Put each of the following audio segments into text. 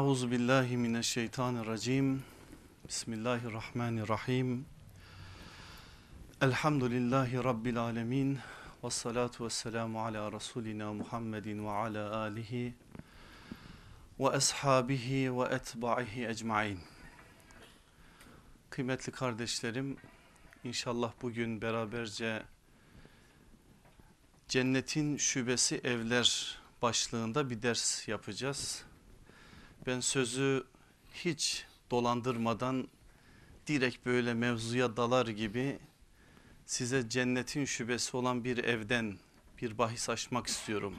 Euzu billahi mineşşeytanirracim. Bismillahirrahmanirrahim. Elhamdülillahi rabbil alamin. Ves salatu vesselamu ala rasulina Muhammedin ve ala alihi ve ashabihi ve etba'ihi ecmaîn. Kıymetli kardeşlerim, inşallah bugün beraberce Cennetin Şubesi Evler başlığında bir ders yapacağız. Ben sözü hiç dolandırmadan direkt böyle mevzuya dalar gibi size cennetin şubesi olan bir evden bir bahis açmak istiyorum.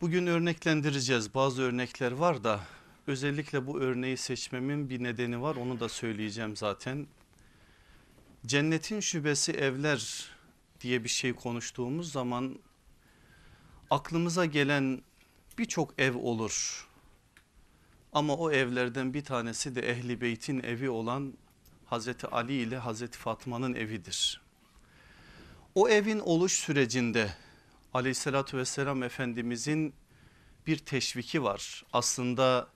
Bugün örneklendireceğiz bazı örnekler var da özellikle bu örneği seçmemin bir nedeni var onu da söyleyeceğim zaten. Cennetin şubesi evler diye bir şey konuştuğumuz zaman aklımıza gelen birçok ev olur. Ama o evlerden bir tanesi de Ehli Beyt'in evi olan Hazreti Ali ile Hazreti Fatma'nın evidir. O evin oluş sürecinde aleyhissalatü vesselam Efendimizin bir teşviki var. Aslında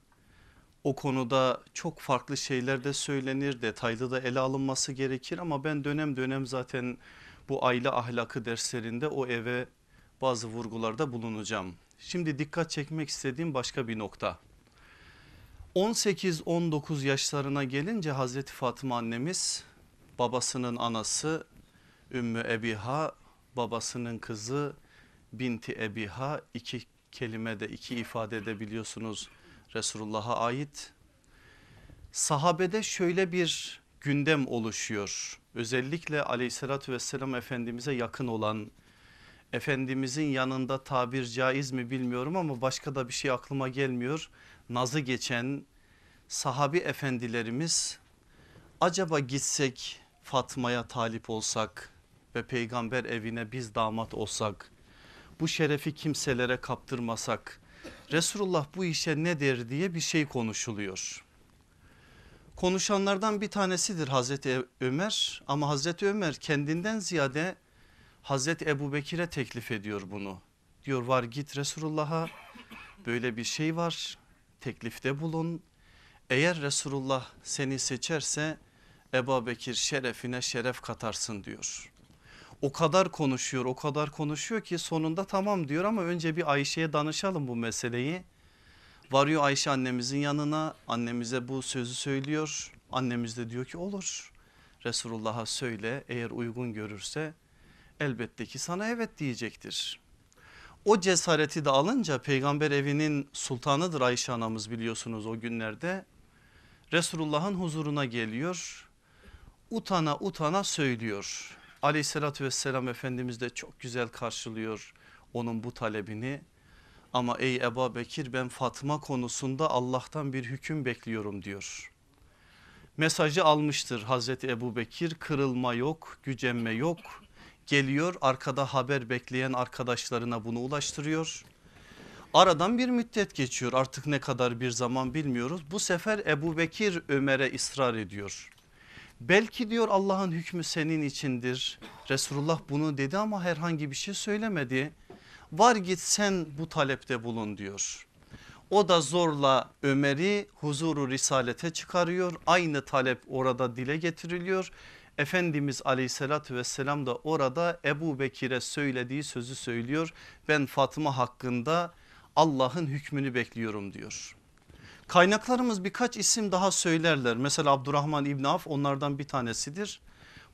o konuda çok farklı şeyler de söylenir, detaylı da ele alınması gerekir ama ben dönem dönem zaten bu aile ahlakı derslerinde o eve bazı vurgularda bulunacağım. Şimdi dikkat çekmek istediğim başka bir nokta. 18-19 yaşlarına gelince Hazreti Fatıma annemiz babasının anası Ümmü Ebiha babasının kızı Binti Ebiha iki kelime de iki ifade de biliyorsunuz Resulullah'a ait. Sahabede şöyle bir gündem oluşuyor. Özellikle aleyhissalatü vesselam Efendimiz'e yakın olan Efendimizin yanında tabir caiz mi bilmiyorum ama başka da bir şey aklıma gelmiyor. Nazı geçen sahabi efendilerimiz acaba gitsek Fatma'ya talip olsak ve peygamber evine biz damat olsak bu şerefi kimselere kaptırmasak Resulullah bu işe ne der diye bir şey konuşuluyor. Konuşanlardan bir tanesidir Hazreti Ömer ama Hazreti Ömer kendinden ziyade Hazreti Ebu Bekir'e teklif ediyor bunu. Diyor var git Resulullah'a böyle bir şey var teklifte bulun. Eğer Resulullah seni seçerse Ebu Bekir şerefine şeref katarsın diyor. O kadar konuşuyor o kadar konuşuyor ki sonunda tamam diyor ama önce bir Ayşe'ye danışalım bu meseleyi. Varıyor Ayşe annemizin yanına annemize bu sözü söylüyor. Annemiz de diyor ki olur Resulullah'a söyle eğer uygun görürse elbette ki sana evet diyecektir. O cesareti de alınca peygamber evinin sultanıdır Ayşe anamız biliyorsunuz o günlerde. Resulullah'ın huzuruna geliyor. Utana utana söylüyor. Aleyhissalatü vesselam Efendimiz de çok güzel karşılıyor onun bu talebini. Ama ey Ebu Bekir ben Fatma konusunda Allah'tan bir hüküm bekliyorum diyor. Mesajı almıştır Hazreti Ebu Bekir kırılma yok gücenme yok geliyor arkada haber bekleyen arkadaşlarına bunu ulaştırıyor. Aradan bir müddet geçiyor artık ne kadar bir zaman bilmiyoruz. Bu sefer Ebu Bekir Ömer'e ısrar ediyor. Belki diyor Allah'ın hükmü senin içindir. Resulullah bunu dedi ama herhangi bir şey söylemedi. Var git sen bu talepte bulun diyor. O da zorla Ömer'i huzuru risalete çıkarıyor. Aynı talep orada dile getiriliyor. Efendimiz aleyhissalatü vesselam da orada Ebu Bekir'e söylediği sözü söylüyor. Ben Fatıma hakkında Allah'ın hükmünü bekliyorum diyor. Kaynaklarımız birkaç isim daha söylerler. Mesela Abdurrahman İbn Af onlardan bir tanesidir.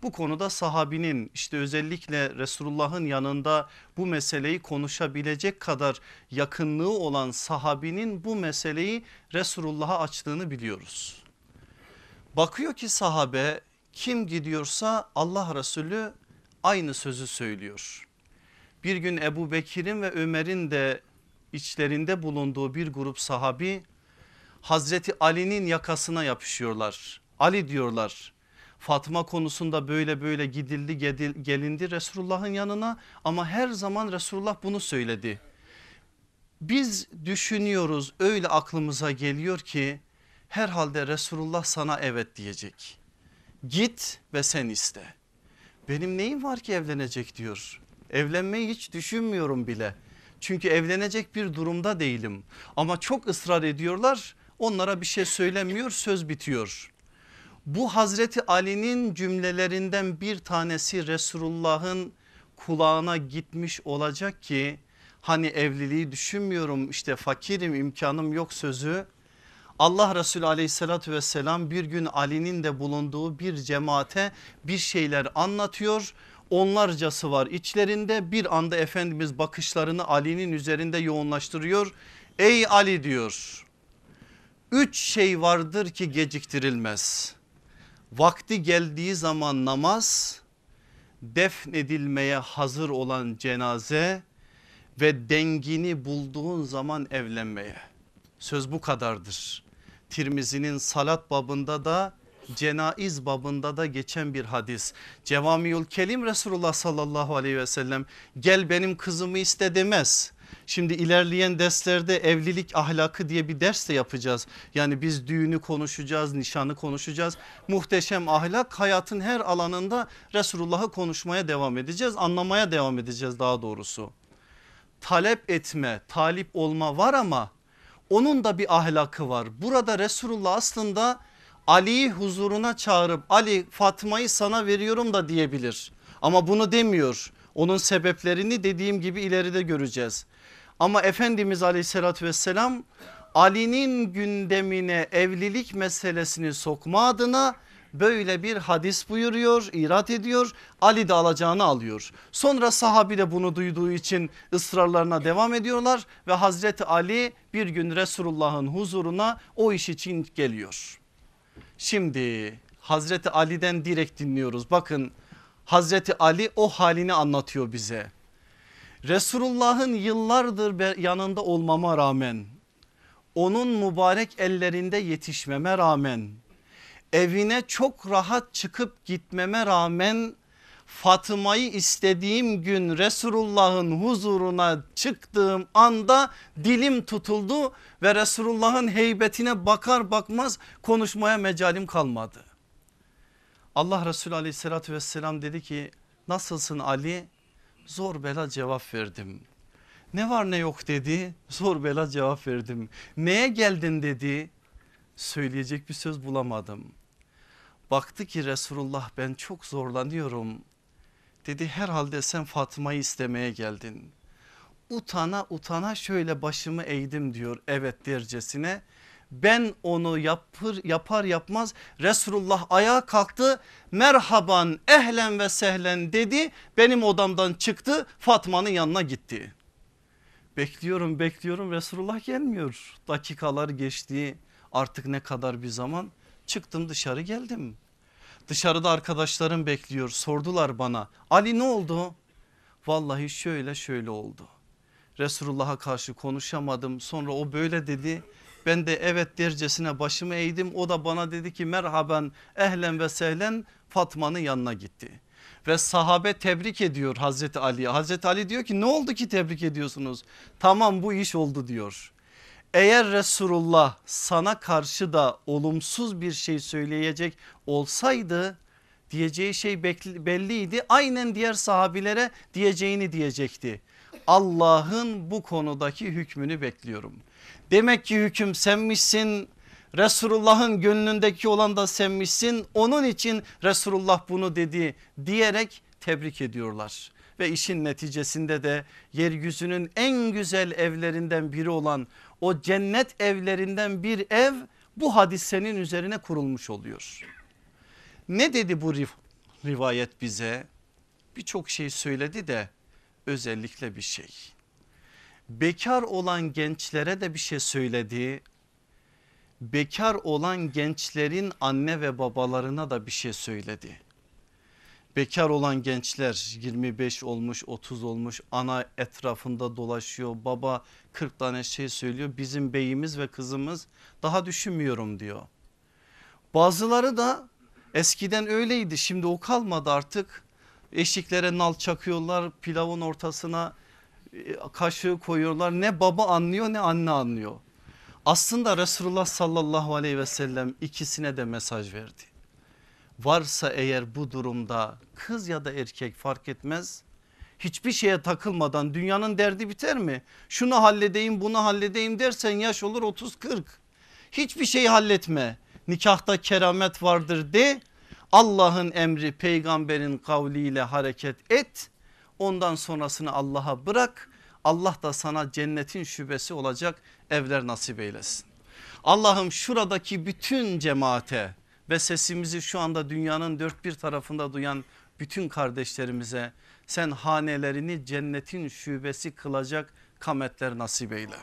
Bu konuda sahabinin işte özellikle Resulullah'ın yanında bu meseleyi konuşabilecek kadar yakınlığı olan sahabinin bu meseleyi Resulullah'a açtığını biliyoruz. Bakıyor ki sahabe kim gidiyorsa Allah Resulü aynı sözü söylüyor. Bir gün Ebu Bekir'in ve Ömer'in de içlerinde bulunduğu bir grup sahabi Hazreti Ali'nin yakasına yapışıyorlar. Ali diyorlar Fatma konusunda böyle böyle gidildi gelindi Resulullah'ın yanına ama her zaman Resulullah bunu söyledi. Biz düşünüyoruz öyle aklımıza geliyor ki herhalde Resulullah sana evet diyecek. Git ve sen iste. Benim neyim var ki evlenecek diyor. Evlenmeyi hiç düşünmüyorum bile. Çünkü evlenecek bir durumda değilim. Ama çok ısrar ediyorlar. Onlara bir şey söylemiyor söz bitiyor. Bu Hazreti Ali'nin cümlelerinden bir tanesi Resulullah'ın kulağına gitmiş olacak ki hani evliliği düşünmüyorum işte fakirim imkanım yok sözü. Allah Resulü aleyhissalatü vesselam bir gün Ali'nin de bulunduğu bir cemaate bir şeyler anlatıyor. Onlarcası var içlerinde bir anda Efendimiz bakışlarını Ali'nin üzerinde yoğunlaştırıyor. Ey Ali diyor üç şey vardır ki geciktirilmez. Vakti geldiği zaman namaz, defnedilmeye hazır olan cenaze ve dengini bulduğun zaman evlenmeye. Söz bu kadardır. Tirmizi'nin salat babında da cenaiz babında da geçen bir hadis. Cevamiül Kelim Resulullah sallallahu aleyhi ve sellem gel benim kızımı iste demez. Şimdi ilerleyen derslerde evlilik ahlakı diye bir ders de yapacağız. Yani biz düğünü konuşacağız, nişanı konuşacağız. Muhteşem ahlak hayatın her alanında Resulullah'ı konuşmaya devam edeceğiz. Anlamaya devam edeceğiz daha doğrusu. Talep etme, talip olma var ama onun da bir ahlakı var. Burada Resulullah aslında Ali'yi huzuruna çağırıp Ali Fatma'yı sana veriyorum da diyebilir. Ama bunu demiyor. Onun sebeplerini dediğim gibi ileride göreceğiz. Ama Efendimiz aleyhissalatü vesselam Ali'nin gündemine evlilik meselesini sokma adına böyle bir hadis buyuruyor irat ediyor Ali de alacağını alıyor. Sonra sahabi de bunu duyduğu için ısrarlarına devam ediyorlar ve Hazreti Ali bir gün Resulullah'ın huzuruna o iş için geliyor. Şimdi Hazreti Ali'den direkt dinliyoruz bakın Hazreti Ali o halini anlatıyor bize. Resulullah'ın yıllardır yanında olmama rağmen onun mübarek ellerinde yetişmeme rağmen evine çok rahat çıkıp gitmeme rağmen Fatıma'yı istediğim gün Resulullah'ın huzuruna çıktığım anda dilim tutuldu ve Resulullah'ın heybetine bakar bakmaz konuşmaya mecalim kalmadı. Allah Resulü aleyhissalatü vesselam dedi ki nasılsın Ali? Zor bela cevap verdim. Ne var ne yok dedi zor bela cevap verdim. Neye geldin dedi söyleyecek bir söz bulamadım. Baktı ki Resulullah ben çok zorlanıyorum. Dedi herhalde sen Fatma'yı istemeye geldin. Utana utana şöyle başımı eğdim diyor evet dercesine. Ben onu yapır, yapar yapmaz Resulullah ayağa kalktı merhaban ehlen ve sehlen dedi benim odamdan çıktı Fatma'nın yanına gitti. Bekliyorum bekliyorum Resulullah gelmiyor dakikalar geçti artık ne kadar bir zaman çıktım dışarı geldim. Dışarıda arkadaşlarım bekliyor sordular bana Ali ne oldu? Vallahi şöyle şöyle oldu. Resulullah'a karşı konuşamadım sonra o böyle dedi ben de evet dercesine başımı eğdim o da bana dedi ki merhaben ehlen ve sehlen Fatma'nın yanına gitti. Ve sahabe tebrik ediyor Hazreti Ali'ye. Hazreti Ali diyor ki ne oldu ki tebrik ediyorsunuz? Tamam bu iş oldu diyor. Eğer Resulullah sana karşı da olumsuz bir şey söyleyecek olsaydı diyeceği şey belliydi. Aynen diğer sahabilere diyeceğini diyecekti. Allah'ın bu konudaki hükmünü bekliyorum. Demek ki hüküm senmişsin Resulullah'ın gönlündeki olan da senmişsin onun için Resulullah bunu dedi diyerek tebrik ediyorlar. Ve işin neticesinde de yeryüzünün en güzel evlerinden biri olan o cennet evlerinden bir ev bu hadisenin üzerine kurulmuş oluyor. Ne dedi bu rivayet bize? Birçok şey söyledi de özellikle bir şey. Bekar olan gençlere de bir şey söyledi. Bekar olan gençlerin anne ve babalarına da bir şey söyledi. Bekar olan gençler 25 olmuş 30 olmuş ana etrafında dolaşıyor. Baba 40 tane şey söylüyor. Bizim beyimiz ve kızımız daha düşünmüyorum diyor. Bazıları da eskiden öyleydi şimdi o kalmadı artık. Eşiklere nal çakıyorlar pilavın ortasına e, kaşığı koyuyorlar. Ne baba anlıyor ne anne anlıyor. Aslında Resulullah sallallahu aleyhi ve sellem ikisine de mesaj verdi varsa eğer bu durumda kız ya da erkek fark etmez hiçbir şeye takılmadan dünyanın derdi biter mi? Şunu halledeyim bunu halledeyim dersen yaş olur 30-40. Hiçbir şeyi halletme. Nikahta keramet vardır de Allah'ın emri peygamberin kavliyle hareket et. Ondan sonrasını Allah'a bırak. Allah da sana cennetin şubesi olacak evler nasip eylesin. Allah'ım şuradaki bütün cemaate ve sesimizi şu anda dünyanın dört bir tarafında duyan bütün kardeşlerimize sen hanelerini cennetin şubesi kılacak kametler nasip eyle.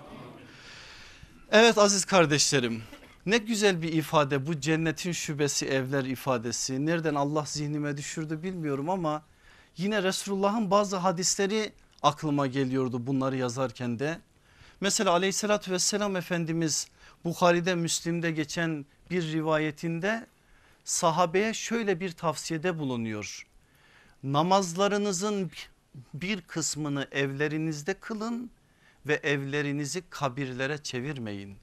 Evet aziz kardeşlerim ne güzel bir ifade bu cennetin şubesi evler ifadesi. Nereden Allah zihnime düşürdü bilmiyorum ama yine Resulullah'ın bazı hadisleri aklıma geliyordu bunları yazarken de. Mesela aleyhissalatü vesselam Efendimiz Bukhari'de Müslim'de geçen bir rivayetinde sahabeye şöyle bir tavsiyede bulunuyor. Namazlarınızın bir kısmını evlerinizde kılın ve evlerinizi kabirlere çevirmeyin.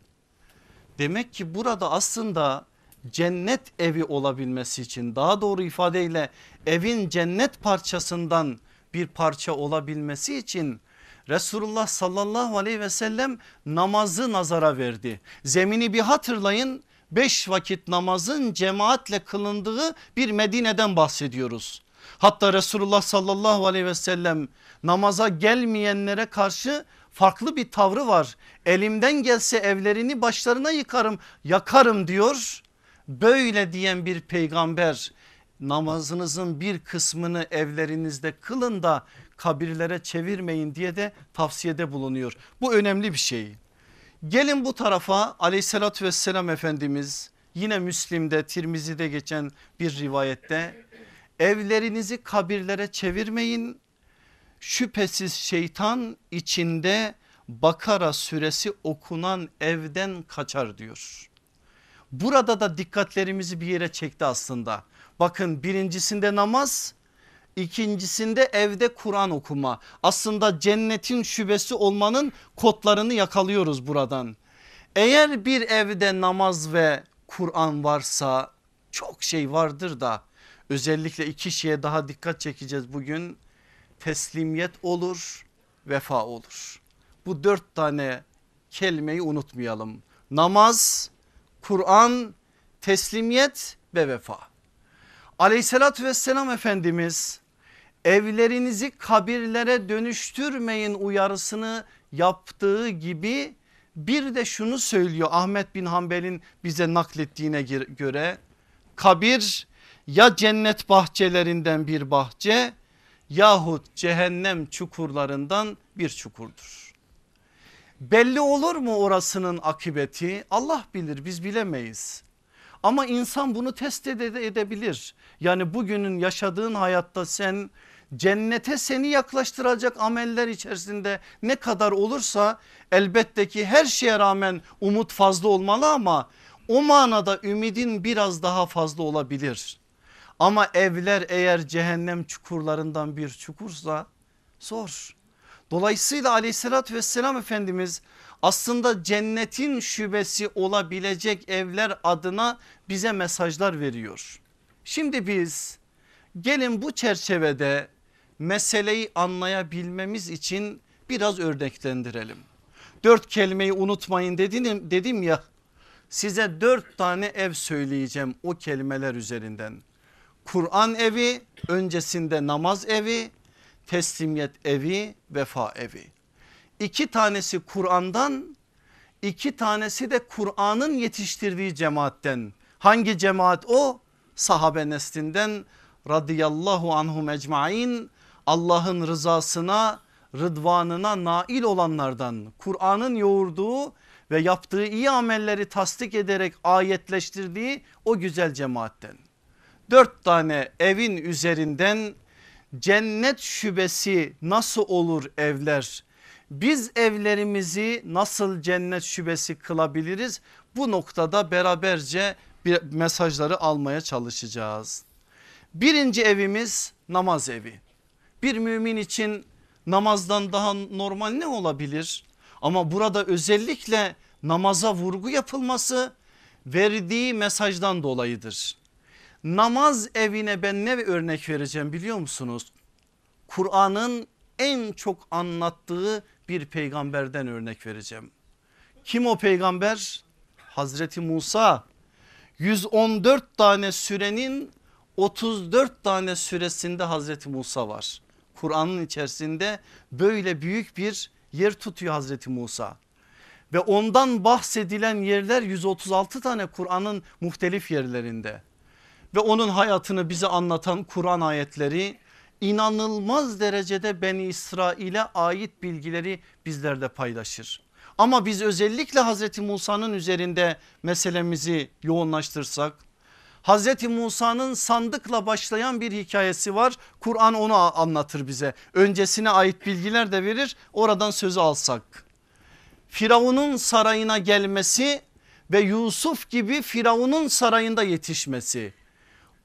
Demek ki burada aslında cennet evi olabilmesi için daha doğru ifadeyle evin cennet parçasından bir parça olabilmesi için Resulullah sallallahu aleyhi ve sellem namazı nazara verdi. Zemini bir hatırlayın beş vakit namazın cemaatle kılındığı bir Medine'den bahsediyoruz. Hatta Resulullah sallallahu aleyhi ve sellem namaza gelmeyenlere karşı farklı bir tavrı var. Elimden gelse evlerini başlarına yıkarım yakarım diyor. Böyle diyen bir peygamber namazınızın bir kısmını evlerinizde kılın da kabirlere çevirmeyin diye de tavsiyede bulunuyor. Bu önemli bir şey. Gelin bu tarafa aleyhissalatü vesselam Efendimiz yine Müslim'de Tirmizi'de geçen bir rivayette evlerinizi kabirlere çevirmeyin şüphesiz şeytan içinde Bakara suresi okunan evden kaçar diyor. Burada da dikkatlerimizi bir yere çekti aslında. Bakın birincisinde namaz ikincisinde evde Kur'an okuma. Aslında cennetin şubesi olmanın kodlarını yakalıyoruz buradan. Eğer bir evde namaz ve Kur'an varsa çok şey vardır da özellikle iki şeye daha dikkat çekeceğiz bugün. Teslimiyet olur, vefa olur. Bu dört tane kelimeyi unutmayalım. Namaz, Kur'an, teslimiyet ve vefa. Aleyhissalatü vesselam Efendimiz evlerinizi kabirlere dönüştürmeyin uyarısını yaptığı gibi bir de şunu söylüyor Ahmet bin Hanbel'in bize naklettiğine göre kabir ya cennet bahçelerinden bir bahçe yahut cehennem çukurlarından bir çukurdur. Belli olur mu orasının akıbeti? Allah bilir biz bilemeyiz. Ama insan bunu test edebilir. Yani bugünün yaşadığın hayatta sen cennete seni yaklaştıracak ameller içerisinde ne kadar olursa elbette ki her şeye rağmen umut fazla olmalı ama o manada ümidin biraz daha fazla olabilir. Ama evler eğer cehennem çukurlarından bir çukursa zor. Dolayısıyla aleyhissalatü vesselam Efendimiz aslında cennetin şubesi olabilecek evler adına bize mesajlar veriyor. Şimdi biz gelin bu çerçevede meseleyi anlayabilmemiz için biraz örneklendirelim. Dört kelimeyi unutmayın dedim, dedim ya size dört tane ev söyleyeceğim o kelimeler üzerinden. Kur'an evi öncesinde namaz evi teslimiyet evi vefa evi. İki tanesi Kur'an'dan iki tanesi de Kur'an'ın yetiştirdiği cemaatten. Hangi cemaat o? Sahabe neslinden radıyallahu anhum ecmain Allah'ın rızasına rıdvanına nail olanlardan Kur'an'ın yoğurduğu ve yaptığı iyi amelleri tasdik ederek ayetleştirdiği o güzel cemaatten. Dört tane evin üzerinden cennet şubesi nasıl olur evler? Biz evlerimizi nasıl cennet şubesi kılabiliriz? Bu noktada beraberce bir mesajları almaya çalışacağız. Birinci evimiz namaz evi. Bir mümin için namazdan daha normal ne olabilir? Ama burada özellikle namaza vurgu yapılması verdiği mesajdan dolayıdır. Namaz evine ben ne örnek vereceğim biliyor musunuz? Kur'an'ın en çok anlattığı bir peygamberden örnek vereceğim. Kim o peygamber? Hazreti Musa 114 tane sürenin 34 tane süresinde Hazreti Musa var. Kur'an'ın içerisinde böyle büyük bir yer tutuyor Hazreti Musa. Ve ondan bahsedilen yerler 136 tane Kur'an'ın muhtelif yerlerinde. Ve onun hayatını bize anlatan Kur'an ayetleri inanılmaz derecede Beni İsrail'e ait bilgileri bizlerle paylaşır. Ama biz özellikle Hazreti Musa'nın üzerinde meselemizi yoğunlaştırsak Hazreti Musa'nın sandıkla başlayan bir hikayesi var. Kur'an onu anlatır bize. Öncesine ait bilgiler de verir. Oradan sözü alsak. Firavun'un sarayına gelmesi ve Yusuf gibi Firavun'un sarayında yetişmesi.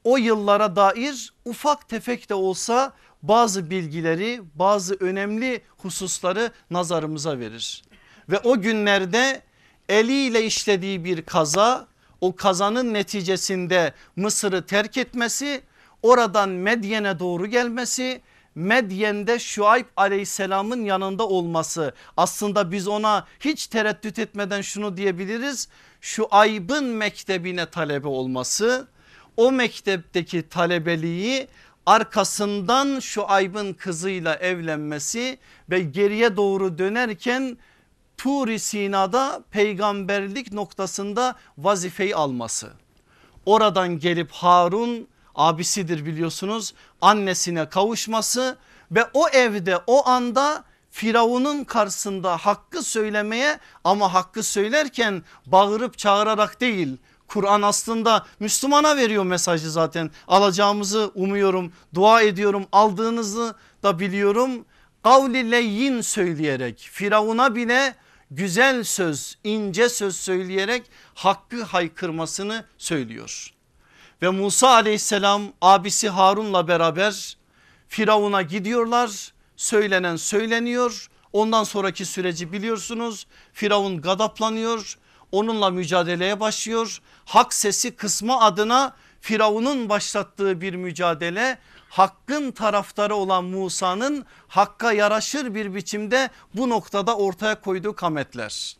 O yıllara dair ufak tefek de olsa bazı bilgileri bazı önemli hususları nazarımıza verir. Ve o günlerde eliyle işlediği bir kaza o kazanın neticesinde Mısır'ı terk etmesi oradan Medyen'e doğru gelmesi Medyen'de Şuayb aleyhisselamın yanında olması. Aslında biz ona hiç tereddüt etmeden şunu diyebiliriz Şuayb'ın mektebine talebe olması o mektepteki talebeliği arkasından Şuayb'ın kızıyla evlenmesi ve geriye doğru dönerken Turi Sina'da peygamberlik noktasında vazifeyi alması. Oradan gelip Harun abisidir biliyorsunuz annesine kavuşması ve o evde o anda Firavun'un karşısında hakkı söylemeye ama hakkı söylerken bağırıp çağırarak değil Kur'an aslında Müslümana veriyor mesajı zaten alacağımızı umuyorum dua ediyorum aldığınızı da biliyorum kavli leyyin söyleyerek Firavun'a bile güzel söz ince söz söyleyerek hakkı haykırmasını söylüyor. Ve Musa aleyhisselam abisi Harun'la beraber Firavun'a gidiyorlar. Söylenen söyleniyor. Ondan sonraki süreci biliyorsunuz. Firavun gadaplanıyor. Onunla mücadeleye başlıyor. Hak sesi kısmı adına Firavun'un başlattığı bir mücadele hakkın taraftarı olan Musa'nın hakka yaraşır bir biçimde bu noktada ortaya koyduğu kametler.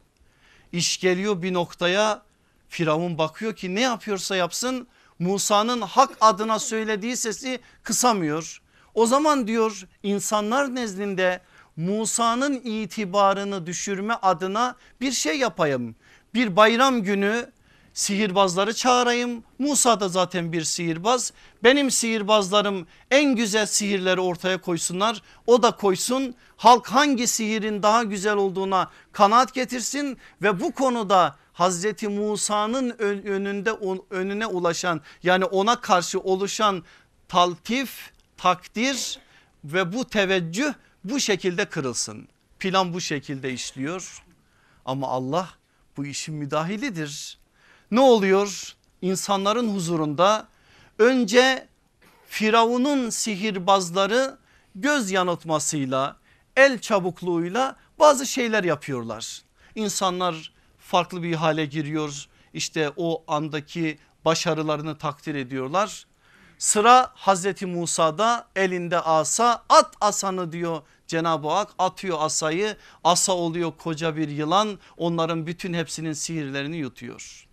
İş geliyor bir noktaya Firavun bakıyor ki ne yapıyorsa yapsın Musa'nın hak adına söylediği sesi kısamıyor. O zaman diyor insanlar nezdinde Musa'nın itibarını düşürme adına bir şey yapayım. Bir bayram günü sihirbazları çağırayım. Musa da zaten bir sihirbaz. Benim sihirbazlarım en güzel sihirleri ortaya koysunlar. O da koysun. Halk hangi sihirin daha güzel olduğuna kanaat getirsin ve bu konuda Hazreti Musa'nın önünde önüne ulaşan yani ona karşı oluşan taltif, takdir ve bu teveccüh bu şekilde kırılsın. Plan bu şekilde işliyor ama Allah bu işin müdahilidir ne oluyor? İnsanların huzurunda önce Firavun'un sihirbazları göz yanıltmasıyla el çabukluğuyla bazı şeyler yapıyorlar. İnsanlar farklı bir hale giriyor işte o andaki başarılarını takdir ediyorlar. Sıra Hazreti Musa'da elinde asa at asanı diyor Cenab-ı Hak atıyor asayı asa oluyor koca bir yılan onların bütün hepsinin sihirlerini yutuyor.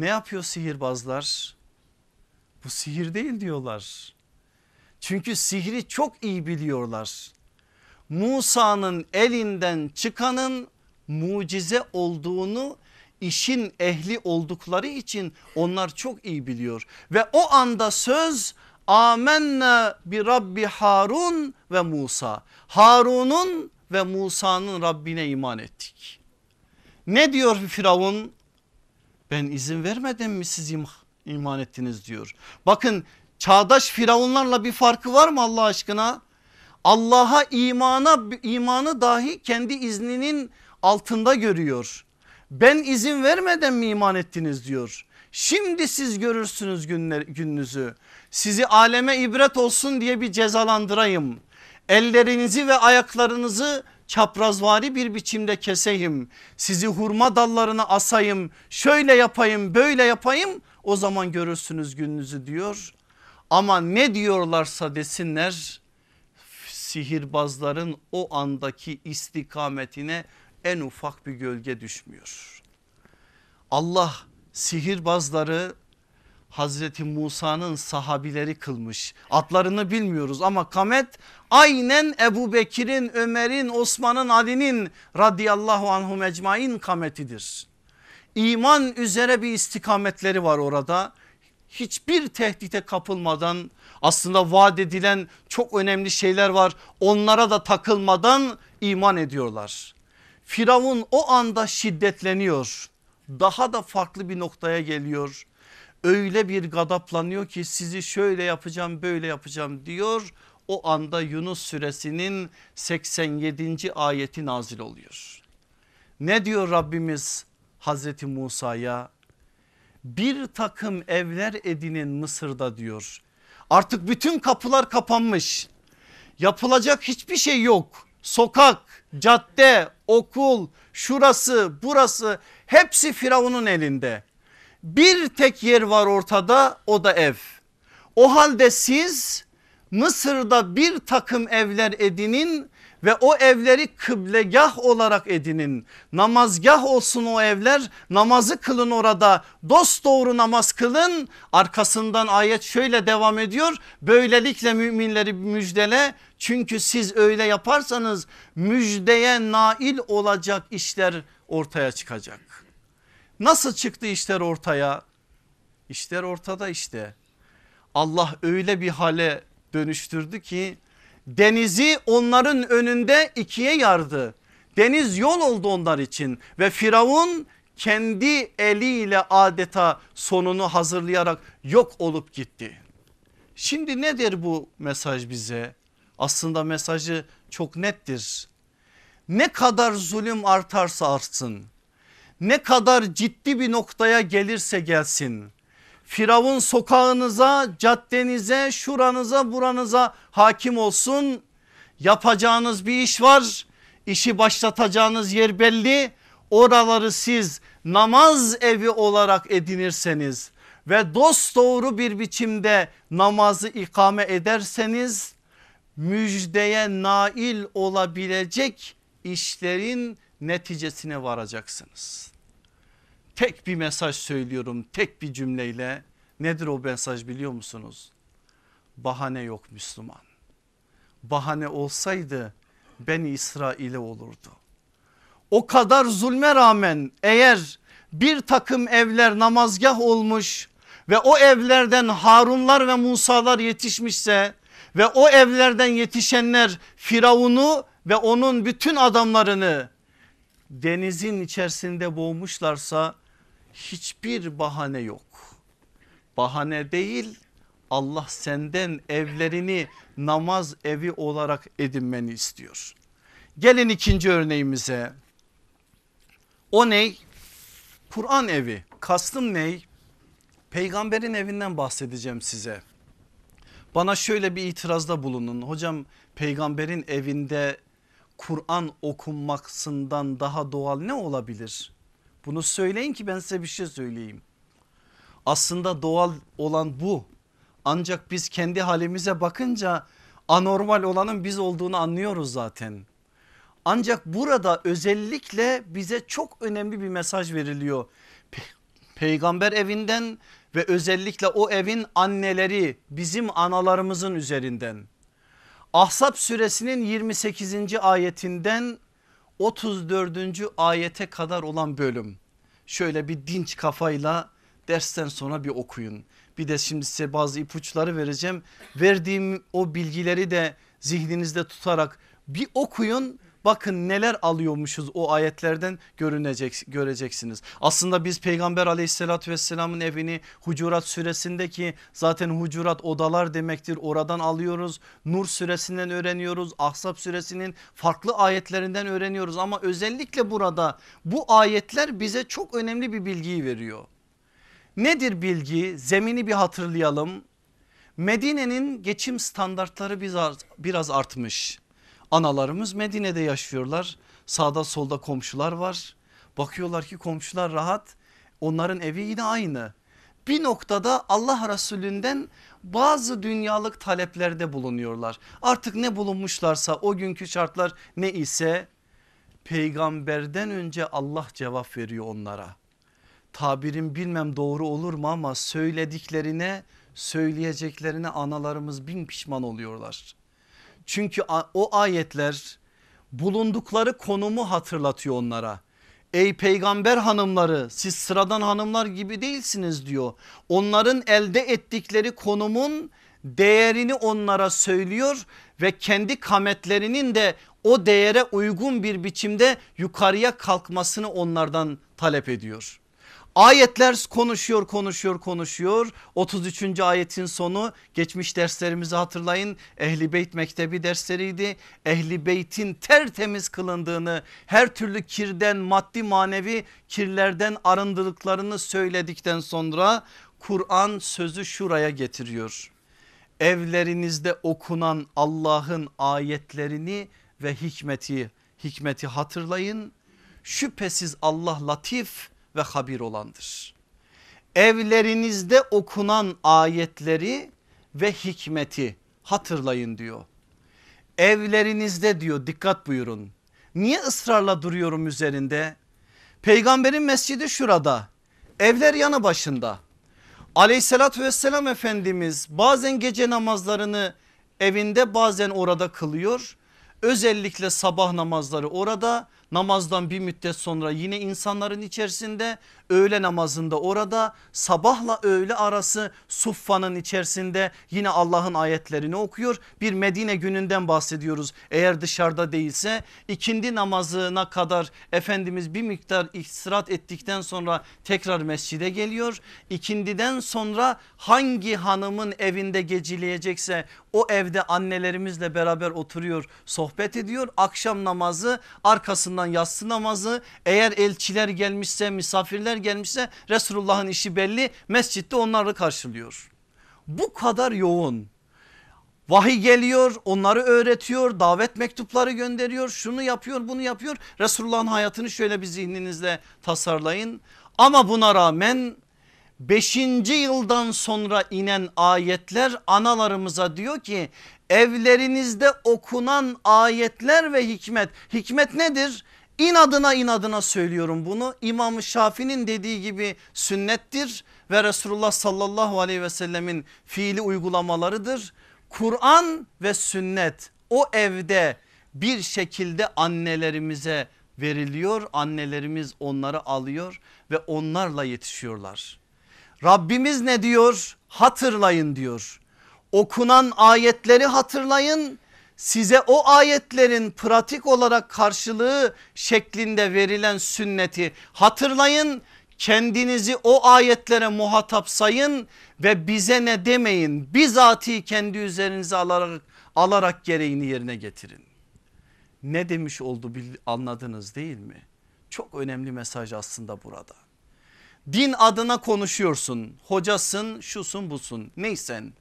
Ne yapıyor sihirbazlar? Bu sihir değil diyorlar. Çünkü sihri çok iyi biliyorlar. Musa'nın elinden çıkanın mucize olduğunu işin ehli oldukları için onlar çok iyi biliyor. Ve o anda söz amenne bi Rabbi Harun ve Musa. Harun'un ve Musa'nın Rabbine iman ettik. Ne diyor Firavun? Ben izin vermedim mi siz iman ettiniz diyor. Bakın çağdaş firavunlarla bir farkı var mı Allah aşkına? Allah'a imana imanı dahi kendi izninin altında görüyor. Ben izin vermeden mi iman ettiniz diyor. Şimdi siz görürsünüz günler, gününüzü. Sizi aleme ibret olsun diye bir cezalandırayım. Ellerinizi ve ayaklarınızı çaprazvari bir biçimde keseyim sizi hurma dallarına asayım şöyle yapayım böyle yapayım o zaman görürsünüz gününüzü diyor. Ama ne diyorlarsa desinler sihirbazların o andaki istikametine en ufak bir gölge düşmüyor. Allah sihirbazları Hazreti Musa'nın sahabileri kılmış. Adlarını bilmiyoruz ama kamet aynen Ebu Bekir'in, Ömer'in, Osman'ın, Ali'nin radıyallahu anhum ecmain kametidir. İman üzere bir istikametleri var orada. Hiçbir tehdite kapılmadan aslında vaat edilen çok önemli şeyler var. Onlara da takılmadan iman ediyorlar. Firavun o anda şiddetleniyor. Daha da farklı bir noktaya geliyor öyle bir gadaplanıyor ki sizi şöyle yapacağım böyle yapacağım diyor. O anda Yunus suresinin 87. ayeti nazil oluyor. Ne diyor Rabbimiz Hazreti Musa'ya? Bir takım evler edinin Mısır'da diyor. Artık bütün kapılar kapanmış. Yapılacak hiçbir şey yok. Sokak, cadde, okul, şurası, burası hepsi Firavun'un elinde. Bir tek yer var ortada o da ev. O halde siz Mısır'da bir takım evler edinin ve o evleri kıblegah olarak edinin. Namazgah olsun o evler namazı kılın orada dost doğru namaz kılın. Arkasından ayet şöyle devam ediyor böylelikle müminleri müjdele çünkü siz öyle yaparsanız müjdeye nail olacak işler ortaya çıkacak. Nasıl çıktı işler ortaya? İşler ortada işte. Allah öyle bir hale dönüştürdü ki denizi onların önünde ikiye yardı. Deniz yol oldu onlar için ve Firavun kendi eliyle adeta sonunu hazırlayarak yok olup gitti. Şimdi nedir bu mesaj bize? Aslında mesajı çok nettir. Ne kadar zulüm artarsa artsın ne kadar ciddi bir noktaya gelirse gelsin. Firavun sokağınıza, caddenize, şuranıza, buranıza hakim olsun. Yapacağınız bir iş var. İşi başlatacağınız yer belli. Oraları siz namaz evi olarak edinirseniz ve dost doğru bir biçimde namazı ikame ederseniz müjdeye nail olabilecek işlerin neticesine varacaksınız tek bir mesaj söylüyorum tek bir cümleyle. Nedir o mesaj biliyor musunuz? Bahane yok Müslüman. Bahane olsaydı Beni İsrail'e olurdu. O kadar zulme rağmen eğer bir takım evler namazgah olmuş ve o evlerden Harunlar ve Musalar yetişmişse ve o evlerden yetişenler Firavun'u ve onun bütün adamlarını denizin içerisinde boğmuşlarsa hiçbir bahane yok. Bahane değil Allah senden evlerini namaz evi olarak edinmeni istiyor. Gelin ikinci örneğimize. O ney? Kur'an evi. Kastım ney? Peygamberin evinden bahsedeceğim size. Bana şöyle bir itirazda bulunun. Hocam peygamberin evinde Kur'an okunmaksından daha doğal ne olabilir? Bunu söyleyin ki ben size bir şey söyleyeyim. Aslında doğal olan bu. Ancak biz kendi halimize bakınca anormal olanın biz olduğunu anlıyoruz zaten. Ancak burada özellikle bize çok önemli bir mesaj veriliyor. Pe Peygamber evinden ve özellikle o evin anneleri bizim analarımızın üzerinden. Ahzab suresinin 28. ayetinden 34. ayete kadar olan bölüm. Şöyle bir dinç kafayla dersten sonra bir okuyun. Bir de şimdi size bazı ipuçları vereceğim. Verdiğim o bilgileri de zihninizde tutarak bir okuyun Bakın neler alıyormuşuz o ayetlerden görünecek, göreceksiniz. Aslında biz peygamber aleyhissalatü vesselamın evini Hucurat suresindeki zaten Hucurat odalar demektir oradan alıyoruz. Nur suresinden öğreniyoruz. Ahzab suresinin farklı ayetlerinden öğreniyoruz ama özellikle burada bu ayetler bize çok önemli bir bilgiyi veriyor. Nedir bilgi? Zemini bir hatırlayalım. Medine'nin geçim standartları biraz, artmış. Analarımız Medine'de yaşıyorlar. Sağda solda komşular var. Bakıyorlar ki komşular rahat. Onların evi yine aynı. bir noktada Allah Resulünden bazı dünyalık taleplerde bulunuyorlar. Artık ne bulunmuşlarsa o günkü şartlar ne ise peygamberden önce Allah cevap veriyor onlara. Tabirim bilmem doğru olur mu ama söylediklerine söyleyeceklerine analarımız bin pişman oluyorlar. Çünkü o ayetler bulundukları konumu hatırlatıyor onlara. Ey peygamber hanımları siz sıradan hanımlar gibi değilsiniz diyor. Onların elde ettikleri konumun değerini onlara söylüyor ve kendi kametlerinin de o değere uygun bir biçimde yukarıya kalkmasını onlardan talep ediyor. Ayetler konuşuyor konuşuyor konuşuyor. 33. ayetin sonu. Geçmiş derslerimizi hatırlayın. Ehli Beyt Mektebi dersleriydi. Ehli Beyt'in tertemiz kılındığını her türlü kirden maddi manevi kirlerden arındırdıklarını söyledikten sonra Kur'an sözü şuraya getiriyor. Evlerinizde okunan Allah'ın ayetlerini ve hikmeti hikmeti hatırlayın. Şüphesiz Allah latif ve habir olandır. Evlerinizde okunan ayetleri ve hikmeti hatırlayın diyor. Evlerinizde diyor dikkat buyurun. Niye ısrarla duruyorum üzerinde? Peygamberin mescidi şurada. Evler yanı başında. Aleyhissalatü vesselam Efendimiz bazen gece namazlarını evinde bazen orada kılıyor. Özellikle sabah namazları orada namazdan bir müddet sonra yine insanların içerisinde öğle namazında orada sabahla öğle arası suffanın içerisinde yine Allah'ın ayetlerini okuyor. Bir Medine gününden bahsediyoruz eğer dışarıda değilse ikindi namazına kadar Efendimiz bir miktar istirahat ettikten sonra tekrar mescide geliyor. İkindiden sonra hangi hanımın evinde gecileyecekse o evde annelerimizle beraber oturuyor sohbet ediyor. Akşam namazı arkasından yatsı namazı eğer elçiler gelmişse misafirler gelmişse Resulullah'ın işi belli mescitte onları karşılıyor. Bu kadar yoğun. Vahiy geliyor onları öğretiyor davet mektupları gönderiyor şunu yapıyor bunu yapıyor. Resulullah'ın hayatını şöyle bir zihninizle tasarlayın. Ama buna rağmen 5. yıldan sonra inen ayetler analarımıza diyor ki evlerinizde okunan ayetler ve hikmet hikmet nedir? İnadına inadına söylüyorum bunu. İmam Şafii'nin dediği gibi sünnettir ve Resulullah sallallahu aleyhi ve sellemin fiili uygulamalarıdır. Kur'an ve sünnet o evde bir şekilde annelerimize veriliyor. Annelerimiz onları alıyor ve onlarla yetişiyorlar. Rabbimiz ne diyor? Hatırlayın diyor. Okunan ayetleri hatırlayın size o ayetlerin pratik olarak karşılığı şeklinde verilen sünneti hatırlayın. Kendinizi o ayetlere muhatap sayın ve bize ne demeyin bizatihi kendi üzerinize alarak, alarak gereğini yerine getirin. Ne demiş oldu anladınız değil mi? Çok önemli mesaj aslında burada. Din adına konuşuyorsun. Hocasın şusun busun. Neysen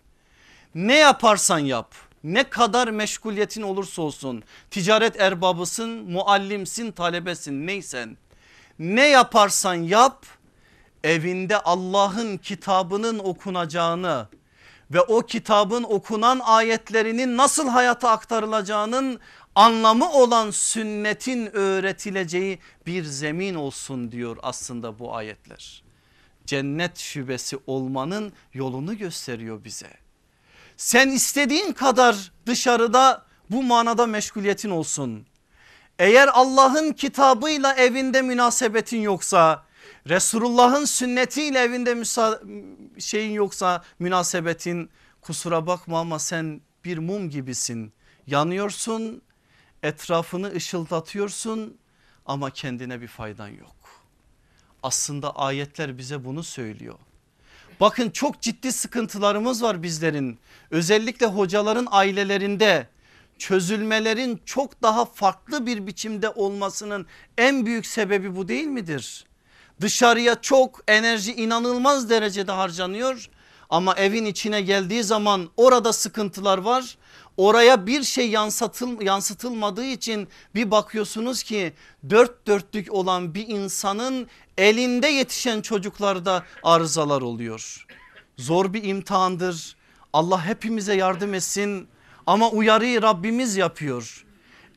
ne yaparsan yap. Ne kadar meşguliyetin olursa olsun. Ticaret erbabısın muallimsin talebesin. Neysen ne yaparsan yap evinde Allah'ın kitabının okunacağını ve o kitabın okunan ayetlerinin nasıl hayata aktarılacağının anlamı olan sünnetin öğretileceği bir zemin olsun diyor aslında bu ayetler. Cennet şubesi olmanın yolunu gösteriyor bize. Sen istediğin kadar dışarıda bu manada meşguliyetin olsun. Eğer Allah'ın kitabıyla evinde münasebetin yoksa Resulullah'ın sünnetiyle evinde şeyin yoksa münasebetin kusura bakma ama sen bir mum gibisin. Yanıyorsun etrafını ışıldatıyorsun ama kendine bir faydan yok. Aslında ayetler bize bunu söylüyor. Bakın çok ciddi sıkıntılarımız var bizlerin. Özellikle hocaların ailelerinde çözülmelerin çok daha farklı bir biçimde olmasının en büyük sebebi bu değil midir? Dışarıya çok enerji inanılmaz derecede harcanıyor ama evin içine geldiği zaman orada sıkıntılar var. Oraya bir şey yansıtıl, yansıtılmadığı için bir bakıyorsunuz ki dört dörtlük olan bir insanın elinde yetişen çocuklarda arızalar oluyor. Zor bir imtihandır. Allah hepimize yardım etsin ama uyarıyı Rabbimiz yapıyor.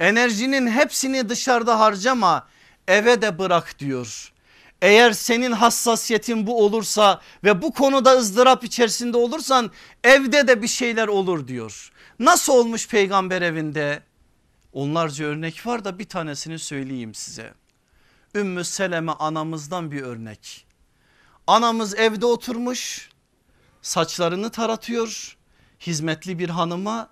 Enerjinin hepsini dışarıda harcama eve de bırak diyor. Eğer senin hassasiyetin bu olursa ve bu konuda ızdırap içerisinde olursan evde de bir şeyler olur diyor. Nasıl olmuş peygamber evinde? Onlarca örnek var da bir tanesini söyleyeyim size. Ümmü Seleme anamızdan bir örnek. Anamız evde oturmuş saçlarını taratıyor hizmetli bir hanıma.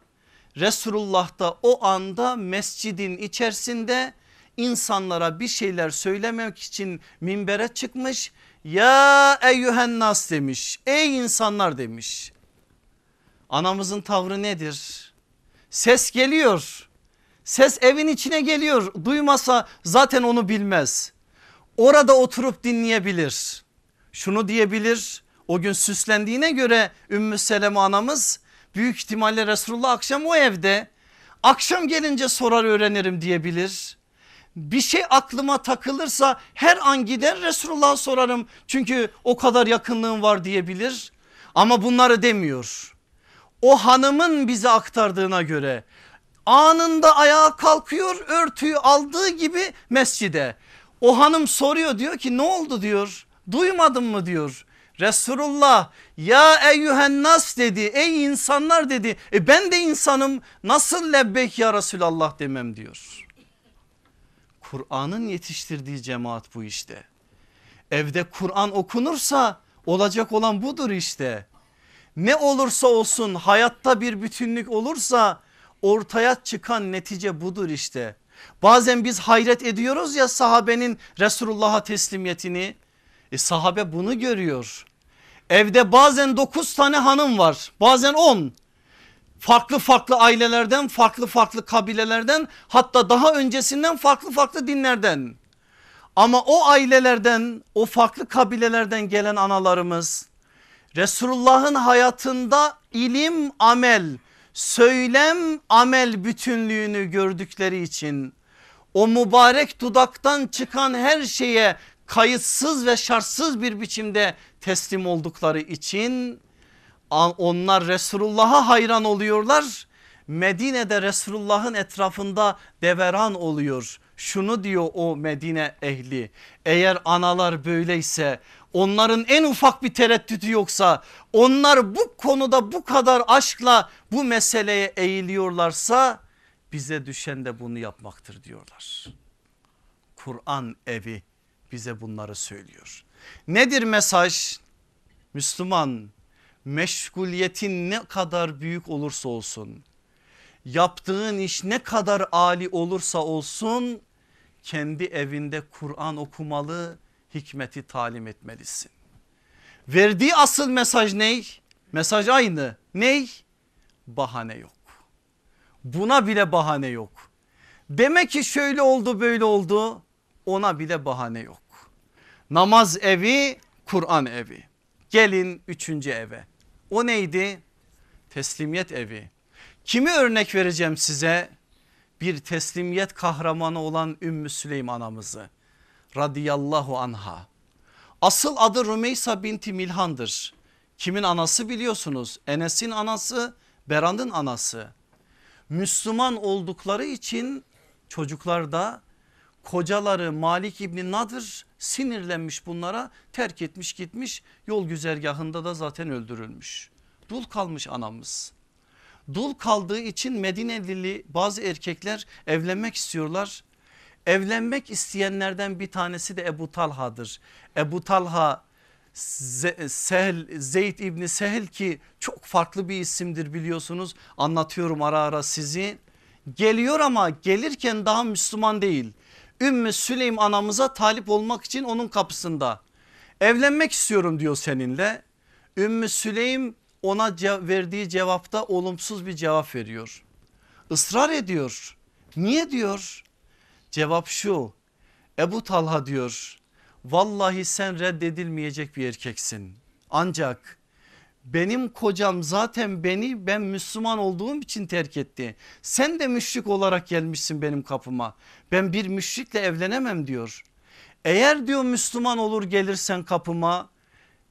Resulullah da o anda mescidin içerisinde insanlara bir şeyler söylemek için minbere çıkmış. Ya eyyühen nas demiş ey insanlar demiş. Anamızın tavrı nedir? Ses geliyor. Ses evin içine geliyor. Duymasa zaten onu bilmez. Orada oturup dinleyebilir. Şunu diyebilir. O gün süslendiğine göre Ümmü Seleme anamız büyük ihtimalle Resulullah akşam o evde. Akşam gelince sorar öğrenirim diyebilir. Bir şey aklıma takılırsa her an gider Resulullah'a sorarım. Çünkü o kadar yakınlığım var diyebilir. Ama bunları demiyor. O hanımın bize aktardığına göre anında ayağa kalkıyor örtüyü aldığı gibi mescide. O hanım soruyor diyor ki ne oldu diyor duymadın mı diyor. Resulullah ya eyyühen nas dedi ey insanlar dedi e ben de insanım nasıl lebbek ya Resulallah demem diyor. Kur'an'ın yetiştirdiği cemaat bu işte. Evde Kur'an okunursa olacak olan budur işte. Ne olursa olsun hayatta bir bütünlük olursa ortaya çıkan netice budur işte. Bazen biz hayret ediyoruz ya sahabenin Resulullah'a teslimiyetini. E sahabe bunu görüyor. Evde bazen 9 tane hanım var bazen 10 farklı farklı ailelerden farklı farklı kabilelerden hatta daha öncesinden farklı farklı dinlerden. Ama o ailelerden o farklı kabilelerden gelen analarımız Resulullah'ın hayatında ilim amel söylem amel bütünlüğünü gördükleri için o mübarek dudaktan çıkan her şeye kayıtsız ve şartsız bir biçimde teslim oldukları için onlar Resulullah'a hayran oluyorlar. Medine'de Resulullah'ın etrafında deveran oluyor. Şunu diyor o Medine ehli eğer analar böyleyse onların en ufak bir tereddütü yoksa onlar bu konuda bu kadar aşkla bu meseleye eğiliyorlarsa bize düşen de bunu yapmaktır diyorlar. Kur'an evi bize bunları söylüyor. Nedir mesaj? Müslüman meşguliyetin ne kadar büyük olursa olsun yaptığın iş ne kadar ali olursa olsun kendi evinde Kur'an okumalı hikmeti talim etmelisin. Verdiği asıl mesaj ney? Mesaj aynı. Ney? Bahane yok. Buna bile bahane yok. Demek ki şöyle oldu böyle oldu ona bile bahane yok. Namaz evi Kur'an evi. Gelin üçüncü eve. O neydi? Teslimiyet evi. Kimi örnek vereceğim size? Bir teslimiyet kahramanı olan Ümmü Süleym anamızı radıyallahu anha. Asıl adı Rümeysa binti Milhan'dır. Kimin anası biliyorsunuz? Enes'in anası, Beran'ın anası. Müslüman oldukları için çocuklar da kocaları Malik İbni Nadır sinirlenmiş bunlara terk etmiş gitmiş yol güzergahında da zaten öldürülmüş. Dul kalmış anamız. Dul kaldığı için Medinelili bazı erkekler evlenmek istiyorlar. Evlenmek isteyenlerden bir tanesi de Ebu Talha'dır. Ebu Talha Sehl, Zeyd İbni Sehl ki çok farklı bir isimdir biliyorsunuz anlatıyorum ara ara sizi. Geliyor ama gelirken daha Müslüman değil. Ümmü Süleym anamıza talip olmak için onun kapısında. Evlenmek istiyorum diyor seninle. Ümmü Süleym ona verdiği cevapta olumsuz bir cevap veriyor. Israr ediyor. Niye diyor? Cevap şu. Ebu Talha diyor. Vallahi sen reddedilmeyecek bir erkeksin. Ancak benim kocam zaten beni ben Müslüman olduğum için terk etti. Sen de müşrik olarak gelmişsin benim kapıma. Ben bir müşrikle evlenemem diyor. Eğer diyor Müslüman olur gelirsen kapıma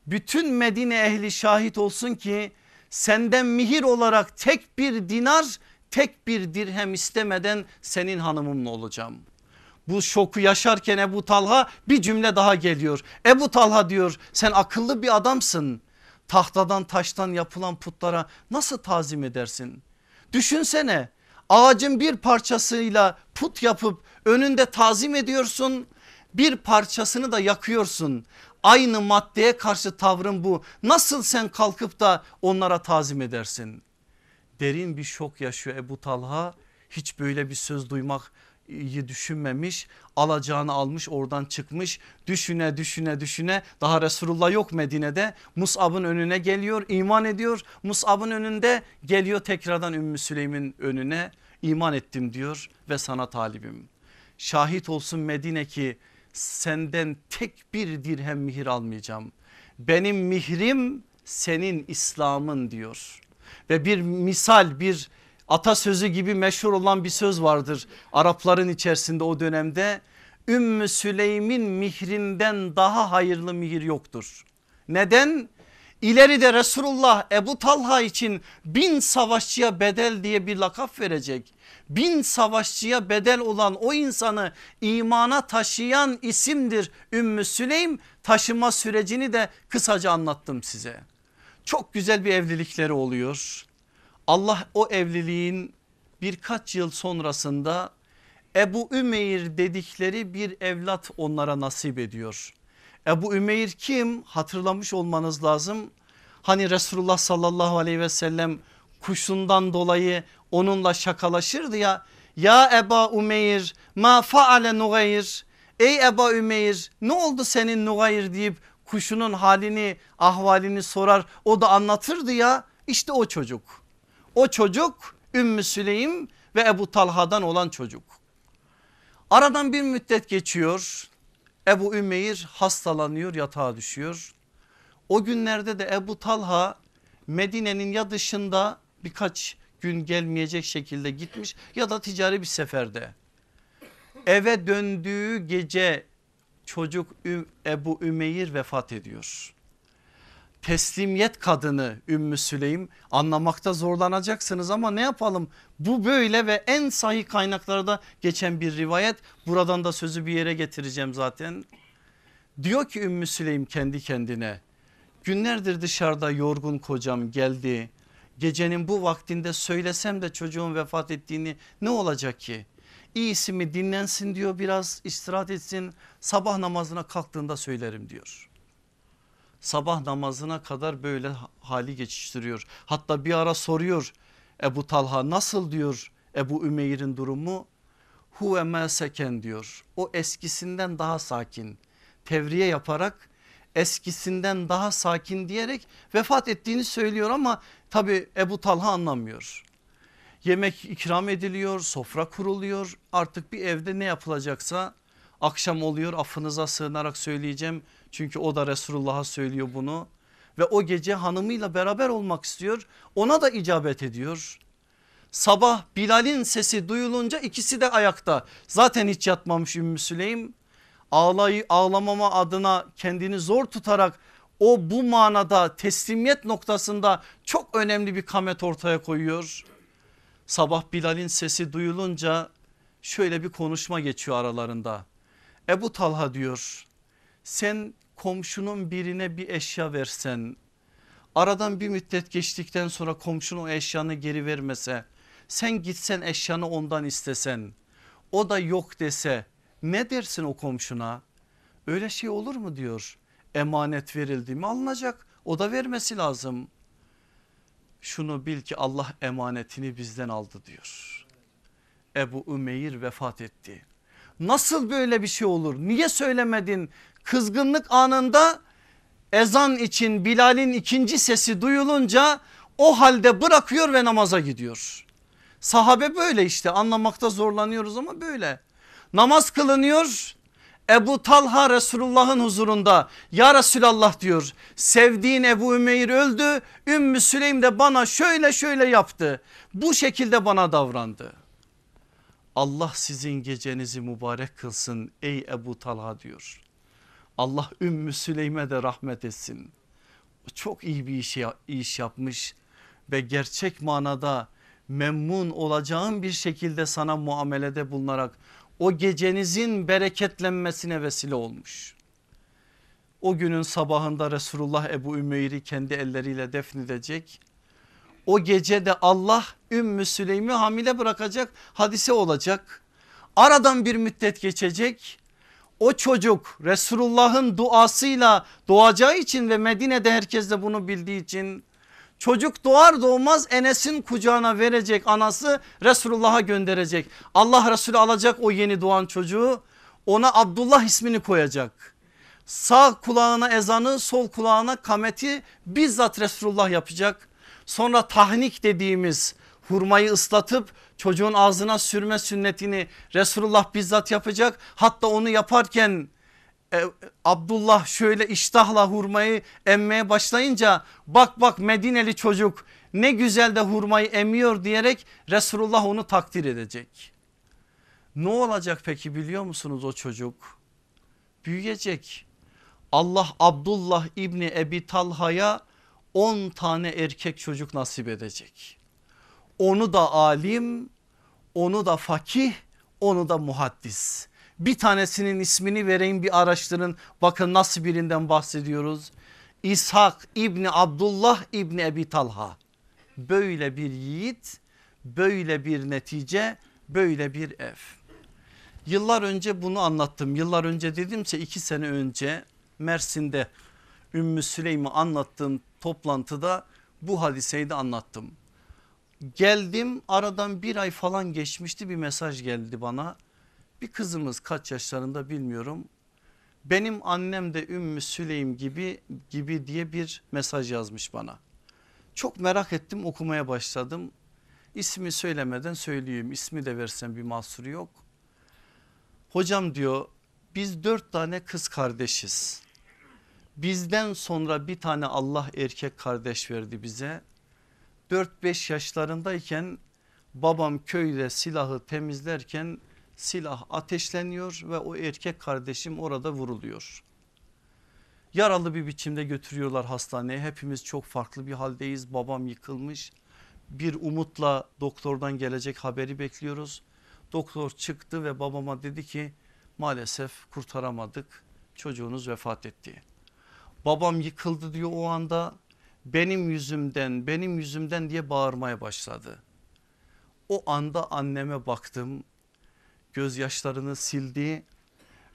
bütün Medine ehli şahit olsun ki senden mihir olarak tek bir dinar tek bir dirhem istemeden senin hanımımla olacağım. Bu şoku yaşarken Ebu Talha bir cümle daha geliyor. Ebu Talha diyor sen akıllı bir adamsın. Tahtadan taştan yapılan putlara nasıl tazim edersin? Düşünsene ağacın bir parçasıyla put yapıp önünde tazim ediyorsun. Bir parçasını da yakıyorsun. Aynı maddeye karşı tavrın bu. Nasıl sen kalkıp da onlara tazim edersin? Derin bir şok yaşıyor Ebu Talha. Hiç böyle bir söz duymak düşünmemiş alacağını almış oradan çıkmış düşüne düşüne düşüne daha Resulullah yok Medine'de Mus'ab'ın önüne geliyor iman ediyor Mus'ab'ın önünde geliyor tekrardan Ümmü Süleym'in önüne iman ettim diyor ve sana talibim. Şahit olsun Medine ki senden tek bir dirhem mihir almayacağım. Benim mihrim senin İslam'ın diyor. Ve bir misal bir atasözü gibi meşhur olan bir söz vardır. Arapların içerisinde o dönemde Ümmü Süleym'in mihrinden daha hayırlı mihir yoktur. Neden? İleride Resulullah Ebu Talha için bin savaşçıya bedel diye bir lakap verecek. Bin savaşçıya bedel olan o insanı imana taşıyan isimdir Ümmü Süleym. Taşıma sürecini de kısaca anlattım size. Çok güzel bir evlilikleri oluyor. Allah o evliliğin birkaç yıl sonrasında Ebu Ümeyr dedikleri bir evlat onlara nasip ediyor. Ebu Ümeyr kim hatırlamış olmanız lazım. Hani Resulullah sallallahu aleyhi ve sellem kuşundan dolayı onunla şakalaşırdı ya. Ya Eba Ümeyr ma faale Nugayr. Ey Eba Ümeyr ne oldu senin Nugayr deyip kuşunun halini ahvalini sorar o da anlatırdı ya. İşte o çocuk. O çocuk Ümmü Süleym ve Ebu Talha'dan olan çocuk. Aradan bir müddet geçiyor. Ebu Ümeyr hastalanıyor yatağa düşüyor. O günlerde de Ebu Talha Medine'nin ya dışında birkaç gün gelmeyecek şekilde gitmiş ya da ticari bir seferde. Eve döndüğü gece çocuk Ebu Ümeyr vefat ediyor teslimiyet kadını Ümmü Süleym anlamakta zorlanacaksınız ama ne yapalım bu böyle ve en sahih kaynaklarda geçen bir rivayet buradan da sözü bir yere getireceğim zaten. Diyor ki Ümmü Süleym kendi kendine günlerdir dışarıda yorgun kocam geldi gecenin bu vaktinde söylesem de çocuğun vefat ettiğini ne olacak ki? İyisi mi dinlensin diyor biraz istirahat etsin sabah namazına kalktığında söylerim diyor sabah namazına kadar böyle hali geçiştiriyor. Hatta bir ara soruyor Ebu Talha nasıl diyor Ebu Ümeyr'in durumu? Huve ma seken diyor. O eskisinden daha sakin. Tevriye yaparak eskisinden daha sakin diyerek vefat ettiğini söylüyor ama tabi Ebu Talha anlamıyor. Yemek ikram ediliyor, sofra kuruluyor. Artık bir evde ne yapılacaksa akşam oluyor affınıza sığınarak söyleyeceğim çünkü o da Resulullah'a söylüyor bunu ve o gece hanımıyla beraber olmak istiyor. Ona da icabet ediyor. Sabah Bilal'in sesi duyulunca ikisi de ayakta. Zaten hiç yatmamış Ümmü Süleym. Ağlayı, ağlamama adına kendini zor tutarak o bu manada teslimiyet noktasında çok önemli bir kamet ortaya koyuyor. Sabah Bilal'in sesi duyulunca şöyle bir konuşma geçiyor aralarında. Ebu Talha diyor sen komşunun birine bir eşya versen aradan bir müddet geçtikten sonra komşun o eşyanı geri vermese sen gitsen eşyanı ondan istesen o da yok dese ne dersin o komşuna? Öyle şey olur mu? diyor. Emanet verildi mi alınacak o da vermesi lazım şunu bil ki Allah emanetini bizden aldı diyor Ebu Ümeyr vefat etti nasıl böyle bir şey olur niye söylemedin kızgınlık anında ezan için Bilal'in ikinci sesi duyulunca o halde bırakıyor ve namaza gidiyor. Sahabe böyle işte anlamakta zorlanıyoruz ama böyle. Namaz kılınıyor Ebu Talha Resulullah'ın huzurunda ya Resulallah diyor sevdiğin Ebu Ümeyr öldü Ümmü Süleym de bana şöyle şöyle yaptı bu şekilde bana davrandı. Allah sizin gecenizi mübarek kılsın ey Ebu Talha diyor. Allah Ümmü Süleym'e de rahmet etsin. Çok iyi bir iş, iş yapmış ve gerçek manada memnun olacağın bir şekilde sana muamelede bulunarak o gecenizin bereketlenmesine vesile olmuş. O günün sabahında Resulullah Ebu Ümeyr'i kendi elleriyle defnedecek. O gece de Allah Ümmü Süleym'i hamile bırakacak hadise olacak. Aradan bir müddet geçecek. O çocuk Resulullah'ın duasıyla doğacağı için ve Medine'de herkes de bunu bildiği için Çocuk doğar doğmaz Enes'in kucağına verecek anası Resulullah'a gönderecek. Allah Resulü alacak o yeni doğan çocuğu ona Abdullah ismini koyacak. Sağ kulağına ezanı sol kulağına kameti bizzat Resulullah yapacak. Sonra tahnik dediğimiz hurmayı ıslatıp çocuğun ağzına sürme sünnetini Resulullah bizzat yapacak. Hatta onu yaparken e, Abdullah şöyle iştahla hurmayı emmeye başlayınca bak bak Medineli çocuk ne güzel de hurmayı emiyor diyerek Resulullah onu takdir edecek. Ne olacak peki biliyor musunuz o çocuk? Büyüyecek. Allah Abdullah İbni Ebi Talha'ya 10 tane erkek çocuk nasip edecek. Onu da alim, onu da fakih, onu da muhaddis. Bir tanesinin ismini vereyim bir araştırın bakın nasıl birinden bahsediyoruz. İshak İbni Abdullah İbni Ebi Talha böyle bir yiğit böyle bir netice böyle bir ev. Yıllar önce bunu anlattım yıllar önce dedimse iki sene önce Mersin'de Ümmü Süleym'i anlattığım toplantıda bu hadiseyi de anlattım. Geldim aradan bir ay falan geçmişti bir mesaj geldi bana bir kızımız kaç yaşlarında bilmiyorum. Benim annem de Ümmü Süleym gibi gibi diye bir mesaj yazmış bana. Çok merak ettim okumaya başladım. İsmi söylemeden söyleyeyim ismi de versem bir mahsuru yok. Hocam diyor biz dört tane kız kardeşiz. Bizden sonra bir tane Allah erkek kardeş verdi bize. 4-5 yaşlarındayken babam köyde silahı temizlerken silah ateşleniyor ve o erkek kardeşim orada vuruluyor. Yaralı bir biçimde götürüyorlar hastaneye hepimiz çok farklı bir haldeyiz babam yıkılmış bir umutla doktordan gelecek haberi bekliyoruz. Doktor çıktı ve babama dedi ki maalesef kurtaramadık çocuğunuz vefat etti. Babam yıkıldı diyor o anda benim yüzümden benim yüzümden diye bağırmaya başladı. O anda anneme baktım gözyaşlarını sildi.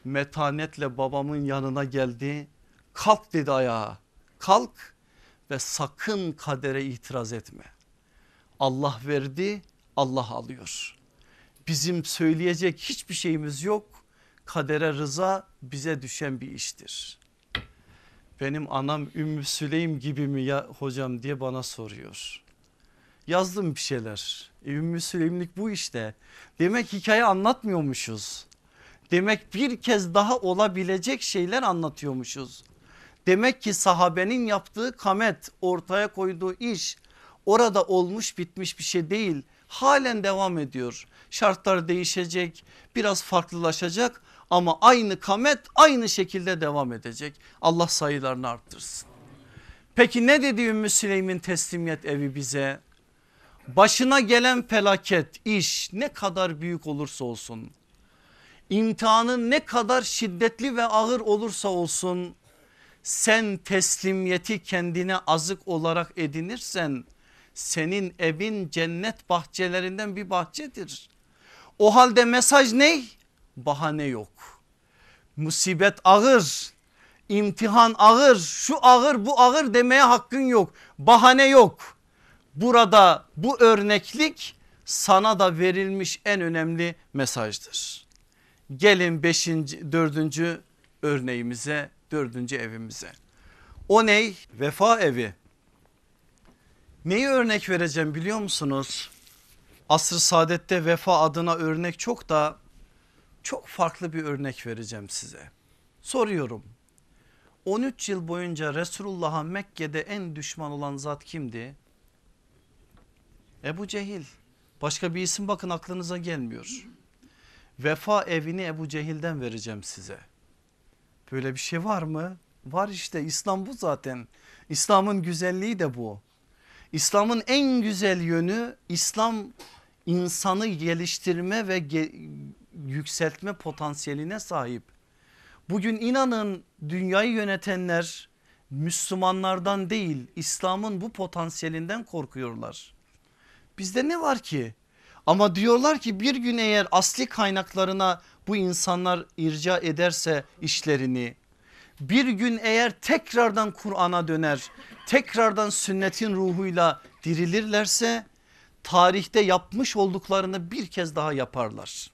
Metanetle babamın yanına geldi. Kalk dedi ayağa. Kalk ve sakın kadere itiraz etme. Allah verdi, Allah alıyor. Bizim söyleyecek hiçbir şeyimiz yok. Kadere rıza bize düşen bir iştir. Benim anam Ümmü Süleym gibi mi ya hocam diye bana soruyor. Yazdım bir şeyler. E, Ümmü Süleymlik bu işte. Demek hikaye anlatmıyormuşuz. Demek bir kez daha olabilecek şeyler anlatıyormuşuz. Demek ki sahabenin yaptığı kamet ortaya koyduğu iş orada olmuş bitmiş bir şey değil. Halen devam ediyor. Şartlar değişecek biraz farklılaşacak ama aynı kamet aynı şekilde devam edecek. Allah sayılarını arttırsın. Peki ne dedi Ümmü Süleym'in teslimiyet evi bize? Başına gelen felaket iş ne kadar büyük olursa olsun imtihanın ne kadar şiddetli ve ağır olursa olsun sen teslimiyeti kendine azık olarak edinirsen senin evin cennet bahçelerinden bir bahçedir. O halde mesaj ne? Bahane yok. Musibet ağır, imtihan ağır, şu ağır bu ağır demeye hakkın yok. Bahane yok burada bu örneklik sana da verilmiş en önemli mesajdır. Gelin beşinci, dördüncü örneğimize, dördüncü evimize. O ney? Vefa evi. Neyi örnek vereceğim biliyor musunuz? Asr-ı saadette vefa adına örnek çok da Çok farklı bir örnek vereceğim size. Soruyorum. 13 yıl boyunca Resulullah'a Mekke'de en düşman olan zat kimdi? Ebu Cehil. Başka bir isim bakın aklınıza gelmiyor. Vefa evini Ebu Cehil'den vereceğim size. Böyle bir şey var mı? Var işte İslam bu zaten. İslam'ın güzelliği de bu. İslam'ın en güzel yönü İslam insanı geliştirme ve ge yükseltme potansiyeline sahip. Bugün inanın dünyayı yönetenler Müslümanlardan değil İslam'ın bu potansiyelinden korkuyorlar. Bizde ne var ki? Ama diyorlar ki bir gün eğer asli kaynaklarına bu insanlar irca ederse işlerini bir gün eğer tekrardan Kur'an'a döner tekrardan sünnetin ruhuyla dirilirlerse tarihte yapmış olduklarını bir kez daha yaparlar.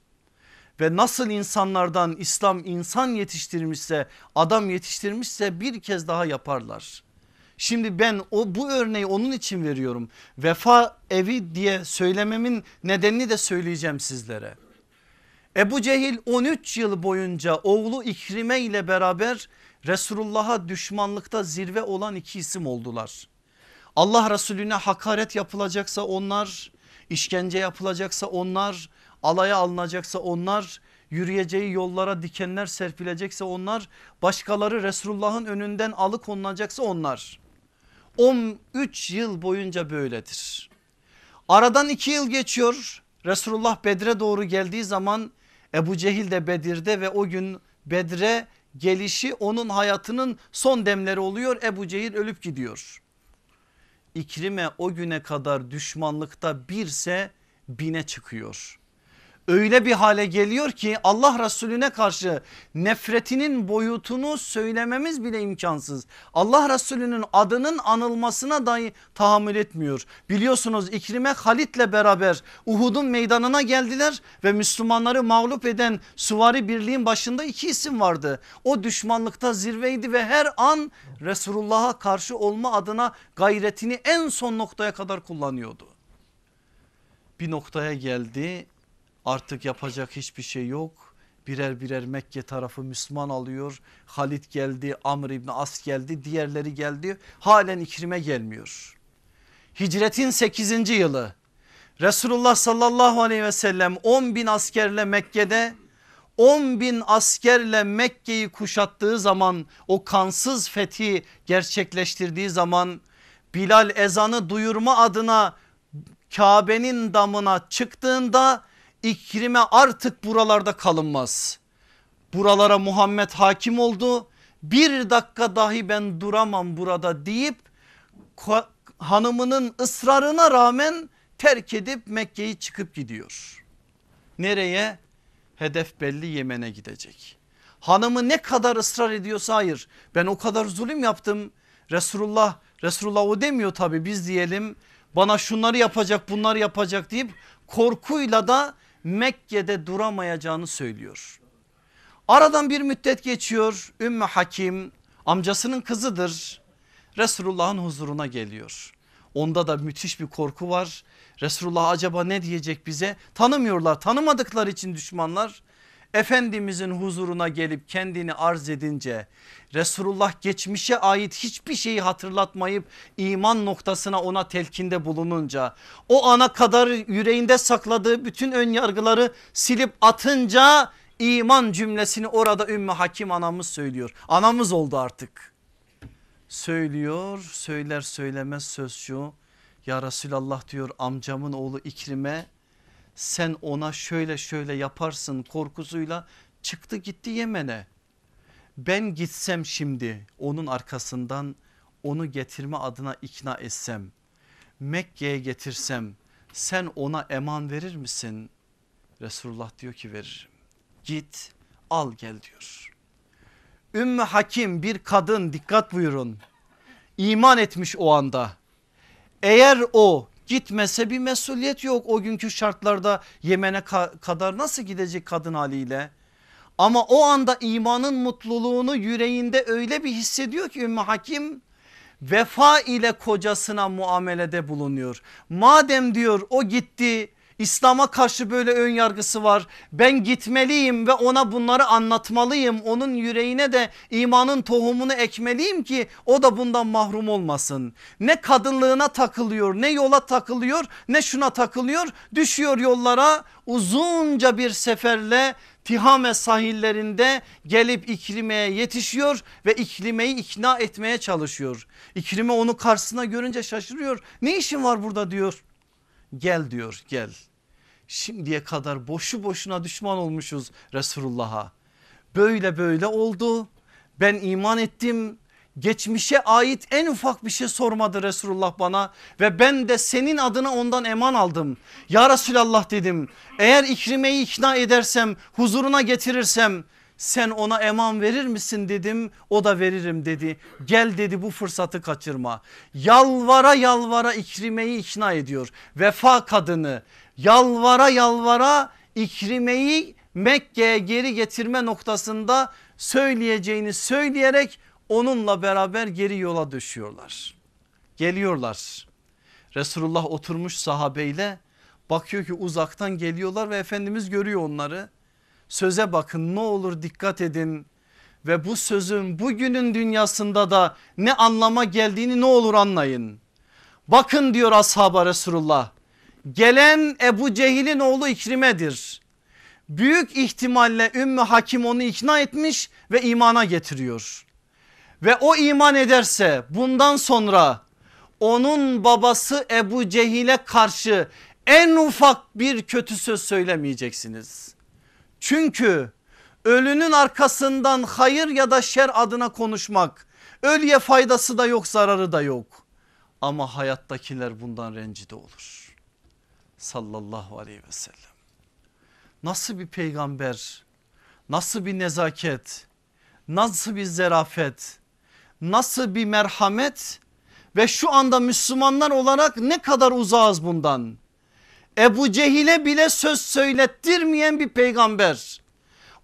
Ve nasıl insanlardan İslam insan yetiştirmişse adam yetiştirmişse bir kez daha yaparlar. Şimdi ben o bu örneği onun için veriyorum. Vefa evi diye söylememin nedenini de söyleyeceğim sizlere. Ebu Cehil 13 yıl boyunca oğlu İkrime ile beraber Resulullah'a düşmanlıkta zirve olan iki isim oldular. Allah Resulüne hakaret yapılacaksa onlar, işkence yapılacaksa onlar, alaya alınacaksa onlar, yürüyeceği yollara dikenler serpilecekse onlar, başkaları Resulullah'ın önünden alıkonulacaksa onlar. 13 yıl boyunca böyledir. Aradan iki yıl geçiyor. Resulullah Bedre doğru geldiği zaman Ebu Cehil de Bedir'de ve o gün Bedre gelişi onun hayatının son demleri oluyor. Ebu Cehil ölüp gidiyor. İkrime o güne kadar düşmanlıkta birse bine çıkıyor öyle bir hale geliyor ki Allah Resulüne karşı nefretinin boyutunu söylememiz bile imkansız. Allah Resulünün adının anılmasına dahi tahammül etmiyor. Biliyorsunuz İkrime Halit'le beraber Uhud'un meydanına geldiler ve Müslümanları mağlup eden Suvari Birliğin başında iki isim vardı. O düşmanlıkta zirveydi ve her an Resulullah'a karşı olma adına gayretini en son noktaya kadar kullanıyordu. Bir noktaya geldi Artık yapacak hiçbir şey yok. Birer birer Mekke tarafı Müslüman alıyor. Halit geldi, Amr İbni As geldi, diğerleri geldi. Halen İkrim'e gelmiyor. Hicretin 8. yılı Resulullah sallallahu aleyhi ve sellem 10 bin askerle Mekke'de 10 bin askerle Mekke'yi kuşattığı zaman o kansız fethi gerçekleştirdiği zaman Bilal ezanı duyurma adına Kabe'nin damına çıktığında İkrime artık buralarda kalınmaz. Buralara Muhammed hakim oldu. Bir dakika dahi ben duramam burada deyip hanımının ısrarına rağmen terk edip Mekke'yi çıkıp gidiyor. Nereye? Hedef belli Yemen'e gidecek. Hanımı ne kadar ısrar ediyorsa hayır ben o kadar zulüm yaptım. Resulullah Resulullah o demiyor tabi biz diyelim bana şunları yapacak bunları yapacak deyip korkuyla da Mekke'de duramayacağını söylüyor. Aradan bir müddet geçiyor Ümmü Hakim amcasının kızıdır. Resulullah'ın huzuruna geliyor. Onda da müthiş bir korku var. Resulullah acaba ne diyecek bize? Tanımıyorlar tanımadıkları için düşmanlar. Efendimizin huzuruna gelip kendini arz edince Resulullah geçmişe ait hiçbir şeyi hatırlatmayıp iman noktasına ona telkinde bulununca o ana kadar yüreğinde sakladığı bütün ön yargıları silip atınca iman cümlesini orada Ümmü Hakim anamız söylüyor. Anamız oldu artık. Söylüyor söyler söylemez söz şu ya Resulallah diyor amcamın oğlu İkrim'e sen ona şöyle şöyle yaparsın korkusuyla çıktı gitti Yemen'e. Ben gitsem şimdi onun arkasından onu getirme adına ikna etsem Mekke'ye getirsem sen ona eman verir misin? Resulullah diyor ki veririm. Git al gel diyor. Ümmü Hakim bir kadın dikkat buyurun. İman etmiş o anda. Eğer o Gitmese bir mesuliyet yok o günkü şartlarda Yemen'e kadar nasıl gidecek kadın haliyle? Ama o anda imanın mutluluğunu yüreğinde öyle bir hissediyor ki Ümmü Hakim vefa ile kocasına muamelede bulunuyor. Madem diyor o gitti İslam'a karşı böyle ön yargısı var. Ben gitmeliyim ve ona bunları anlatmalıyım. Onun yüreğine de imanın tohumunu ekmeliyim ki o da bundan mahrum olmasın. Ne kadınlığına takılıyor ne yola takılıyor ne şuna takılıyor. Düşüyor yollara uzunca bir seferle Tihame sahillerinde gelip İkrime'ye yetişiyor ve İkrime'yi ikna etmeye çalışıyor. İkrime onu karşısına görünce şaşırıyor. Ne işin var burada diyor. Gel diyor gel. Şimdiye kadar boşu boşuna düşman olmuşuz Resulullah'a. Böyle böyle oldu. Ben iman ettim. Geçmişe ait en ufak bir şey sormadı Resulullah bana ve ben de senin adına ondan eman aldım. Ya Resulallah dedim eğer İkrime'yi ikna edersem huzuruna getirirsem sen ona eman verir misin dedim o da veririm dedi. Gel dedi bu fırsatı kaçırma. Yalvara yalvara İkrime'yi ikna ediyor. Vefa kadını yalvara yalvara İkrime'yi Mekke'ye geri getirme noktasında söyleyeceğini söyleyerek onunla beraber geri yola düşüyorlar. Geliyorlar. Resulullah oturmuş sahabeyle bakıyor ki uzaktan geliyorlar ve Efendimiz görüyor onları. Söze bakın ne olur dikkat edin ve bu sözün bugünün dünyasında da ne anlama geldiğini ne olur anlayın. Bakın diyor ashaba Resulullah gelen Ebu Cehil'in oğlu İkrime'dir. Büyük ihtimalle Ümmü Hakim onu ikna etmiş ve imana getiriyor. Ve o iman ederse bundan sonra onun babası Ebu Cehil'e karşı en ufak bir kötü söz söylemeyeceksiniz. Çünkü ölünün arkasından hayır ya da şer adına konuşmak ölüye faydası da yok zararı da yok. Ama hayattakiler bundan rencide olur. Sallallahu aleyhi ve sellem. Nasıl bir peygamber, nasıl bir nezaket, nasıl bir zerafet, nasıl bir merhamet ve şu anda Müslümanlar olarak ne kadar uzağız bundan. Ebu Cehil'e bile söz söylettirmeyen bir peygamber.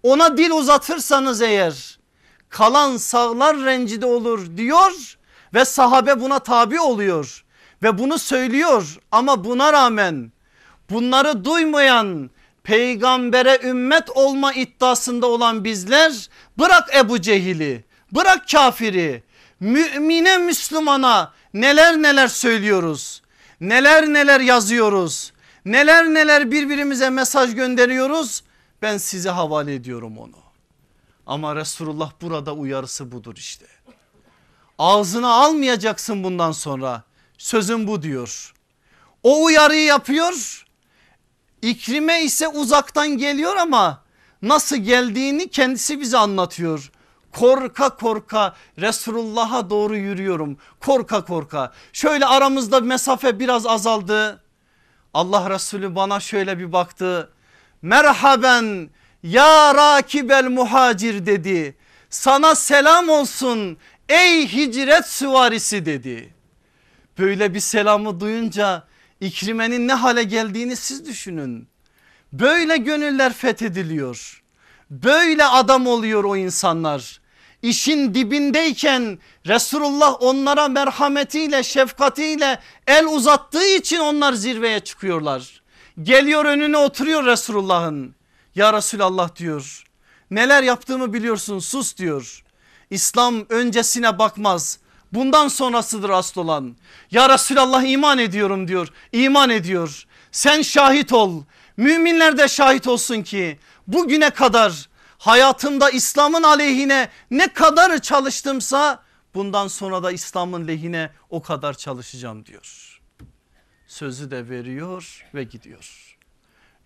Ona dil uzatırsanız eğer kalan sağlar rencide olur diyor ve sahabe buna tabi oluyor ve bunu söylüyor ama buna rağmen bunları duymayan peygambere ümmet olma iddiasında olan bizler bırak Ebu Cehil'i bırak kafiri mümine Müslümana neler neler söylüyoruz neler neler yazıyoruz neler neler birbirimize mesaj gönderiyoruz ben size havale ediyorum onu. Ama Resulullah burada uyarısı budur işte. Ağzına almayacaksın bundan sonra. Sözüm bu diyor. O uyarıyı yapıyor İkrime ise uzaktan geliyor ama nasıl geldiğini kendisi bize anlatıyor. Korka korka Resulullah'a doğru yürüyorum korka korka şöyle aramızda mesafe biraz azaldı. Allah Resulü bana şöyle bir baktı merhaben ya rakibel muhacir dedi sana selam olsun ey hicret süvarisi dedi. Böyle bir selamı duyunca İkrime'nin ne hale geldiğini siz düşünün. Böyle gönüller fethediliyor. Böyle adam oluyor o insanlar. İşin dibindeyken Resulullah onlara merhametiyle şefkatiyle el uzattığı için onlar zirveye çıkıyorlar. Geliyor önüne oturuyor Resulullah'ın. Ya Resulallah diyor. Neler yaptığımı biliyorsun sus diyor. İslam öncesine bakmaz bundan sonrasıdır asıl olan. Ya Resulallah iman ediyorum diyor. İman ediyor. Sen şahit ol. Müminler de şahit olsun ki bugüne kadar hayatımda İslam'ın aleyhine ne kadar çalıştımsa bundan sonra da İslam'ın lehine o kadar çalışacağım diyor. Sözü de veriyor ve gidiyor.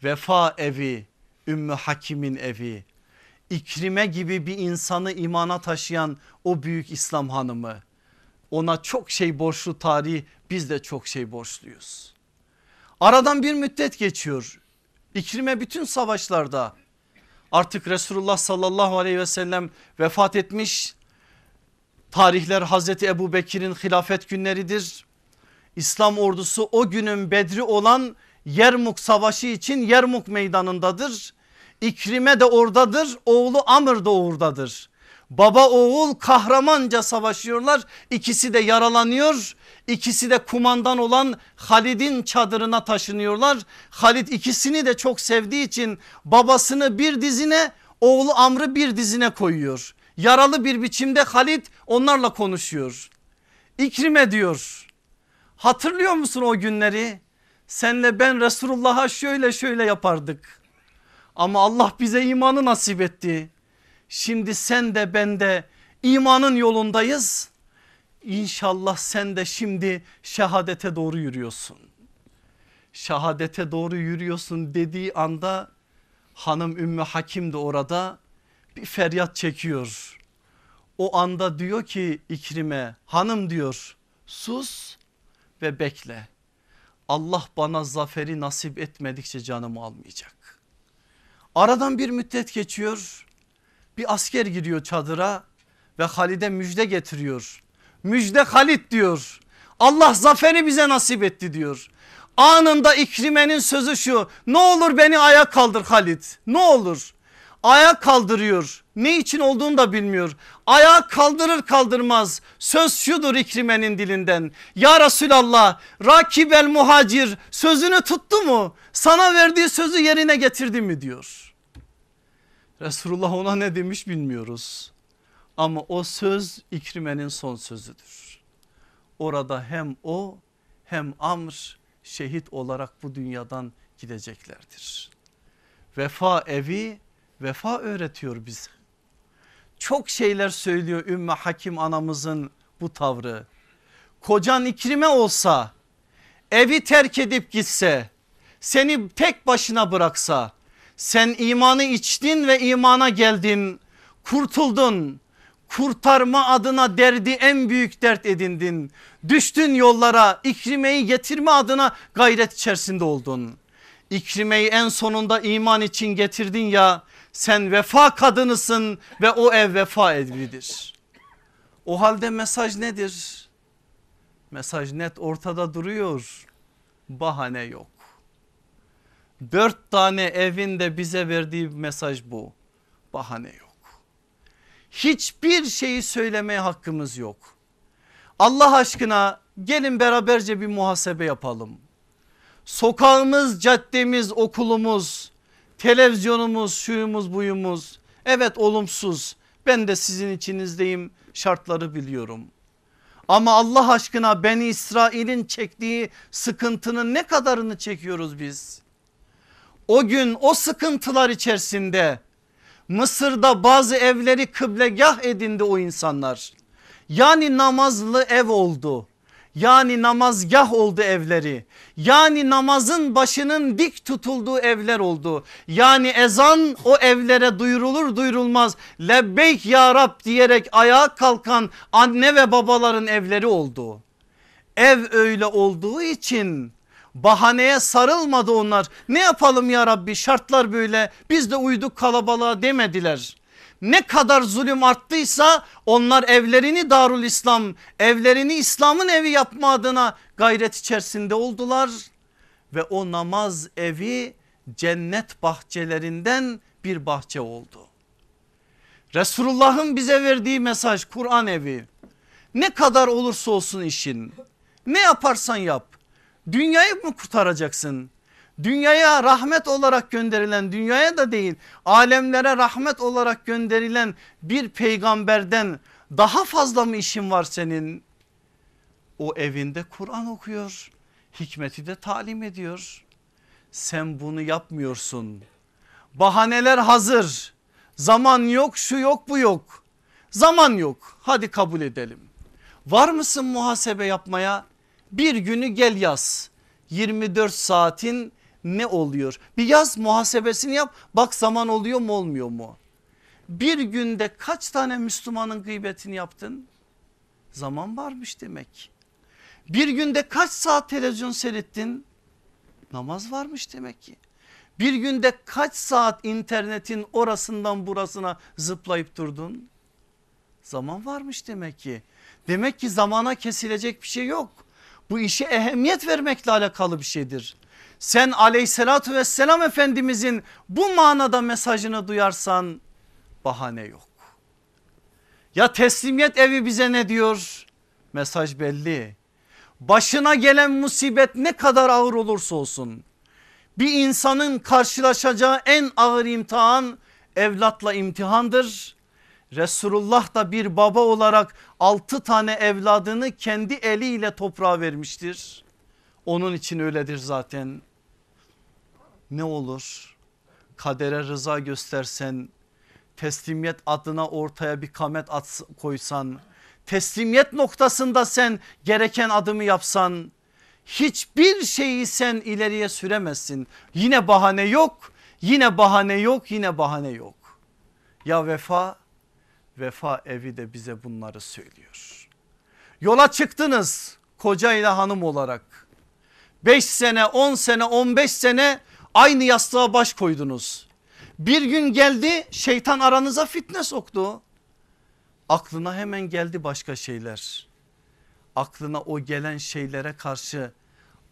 Vefa evi Ümmü Hakim'in evi İkrime gibi bir insanı imana taşıyan o büyük İslam hanımı ona çok şey borçlu tarih biz de çok şey borçluyuz. Aradan bir müddet geçiyor. İkrime bütün savaşlarda artık Resulullah sallallahu aleyhi ve sellem vefat etmiş. Tarihler Hazreti Ebu Bekir'in hilafet günleridir. İslam ordusu o günün bedri olan Yermuk savaşı için Yermuk meydanındadır. İkrime de oradadır oğlu Amr da oradadır. Baba oğul kahramanca savaşıyorlar. İkisi de yaralanıyor. İkisi de kumandan olan Halid'in çadırına taşınıyorlar. Halid ikisini de çok sevdiği için babasını bir dizine oğlu Amr'ı bir dizine koyuyor. Yaralı bir biçimde Halid onlarla konuşuyor. İkrime diyor hatırlıyor musun o günleri? Senle ben Resulullah'a şöyle şöyle yapardık. Ama Allah bize imanı nasip etti. Şimdi sen de ben de imanın yolundayız. İnşallah sen de şimdi şehadete doğru yürüyorsun. Şehadete doğru yürüyorsun dediği anda hanım Ümmü Hakim de orada bir feryat çekiyor. O anda diyor ki İkrim'e hanım diyor sus ve bekle. Allah bana zaferi nasip etmedikçe canımı almayacak. Aradan bir müddet geçiyor. Bir asker giriyor çadıra ve Halid'e müjde getiriyor. Müjde Halid diyor. Allah zaferi bize nasip etti diyor. Anında İkrime'nin sözü şu ne olur beni ayağa kaldır Halid ne olur. Ayağa kaldırıyor ne için olduğunu da bilmiyor. Ayağa kaldırır kaldırmaz söz şudur İkrime'nin dilinden. Ya Resulallah rakibel muhacir sözünü tuttu mu? Sana verdiği sözü yerine getirdi mi diyor. Resulullah ona ne demiş bilmiyoruz. Ama o söz İkrime'nin son sözüdür. Orada hem o hem Amr şehit olarak bu dünyadan gideceklerdir. Vefa evi vefa öğretiyor bize. Çok şeyler söylüyor Ümmü Hakim anamızın bu tavrı. Kocan ikrime olsa evi terk edip gitse seni tek başına bıraksa sen imanı içtin ve imana geldin kurtuldun kurtarma adına derdi en büyük dert edindin. Düştün yollara İkrime'yi getirme adına gayret içerisinde oldun. İkrime'yi en sonunda iman için getirdin ya sen vefa kadınısın ve o ev vefa evidir. O halde mesaj nedir? Mesaj net ortada duruyor. Bahane yok. Dört tane evin de bize verdiği mesaj bu. Bahane yok. Hiçbir şeyi söylemeye hakkımız yok. Allah aşkına gelin beraberce bir muhasebe yapalım. Sokağımız, caddemiz, okulumuz, televizyonumuz, şuyumuz, buyumuz evet olumsuz. Ben de sizin içinizdeyim şartları biliyorum. Ama Allah aşkına Beni İsrail'in çektiği sıkıntının ne kadarını çekiyoruz biz? O gün o sıkıntılar içerisinde Mısır'da bazı evleri kıblegah edindi o insanlar. Yani namazlı ev oldu. Yani namazgah oldu evleri. Yani namazın başının dik tutulduğu evler oldu. Yani ezan o evlere duyurulur duyurulmaz lebbeyk ya Rab diyerek ayağa kalkan anne ve babaların evleri oldu. Ev öyle olduğu için bahaneye sarılmadı onlar. Ne yapalım ya Rabbi şartlar böyle biz de uyduk kalabalığa demediler. Ne kadar zulüm arttıysa onlar evlerini Darul İslam evlerini İslam'ın evi yapma adına gayret içerisinde oldular. Ve o namaz evi cennet bahçelerinden bir bahçe oldu. Resulullah'ın bize verdiği mesaj Kur'an evi. Ne kadar olursa olsun işin ne yaparsan yap dünyayı mı kurtaracaksın? dünyaya rahmet olarak gönderilen dünyaya da değil alemlere rahmet olarak gönderilen bir peygamberden daha fazla mı işin var senin? O evinde Kur'an okuyor hikmeti de talim ediyor. Sen bunu yapmıyorsun. Bahaneler hazır. Zaman yok şu yok bu yok. Zaman yok hadi kabul edelim. Var mısın muhasebe yapmaya? Bir günü gel yaz. 24 saatin ne oluyor? Bir yaz muhasebesini yap bak zaman oluyor mu olmuyor mu? Bir günde kaç tane Müslümanın gıybetini yaptın? Zaman varmış demek. Bir günde kaç saat televizyon seyrettin? Namaz varmış demek ki. Bir günde kaç saat internetin orasından burasına zıplayıp durdun? Zaman varmış demek ki. Demek ki zamana kesilecek bir şey yok. Bu işe ehemmiyet vermekle alakalı bir şeydir sen aleyhissalatü vesselam efendimizin bu manada mesajını duyarsan bahane yok. Ya teslimiyet evi bize ne diyor? Mesaj belli. Başına gelen musibet ne kadar ağır olursa olsun bir insanın karşılaşacağı en ağır imtihan evlatla imtihandır. Resulullah da bir baba olarak altı tane evladını kendi eliyle toprağa vermiştir. Onun için öyledir zaten. Ne olur kadere rıza göstersen teslimiyet adına ortaya bir kamet at, koysan teslimiyet noktasında sen gereken adımı yapsan hiçbir şeyi sen ileriye süremezsin. Yine bahane yok yine bahane yok yine bahane yok. Ya vefa vefa evi de bize bunları söylüyor. Yola çıktınız koca ile hanım olarak 5 sene 10 sene 15 sene aynı yastığa baş koydunuz. Bir gün geldi şeytan aranıza fitne soktu. Aklına hemen geldi başka şeyler. Aklına o gelen şeylere karşı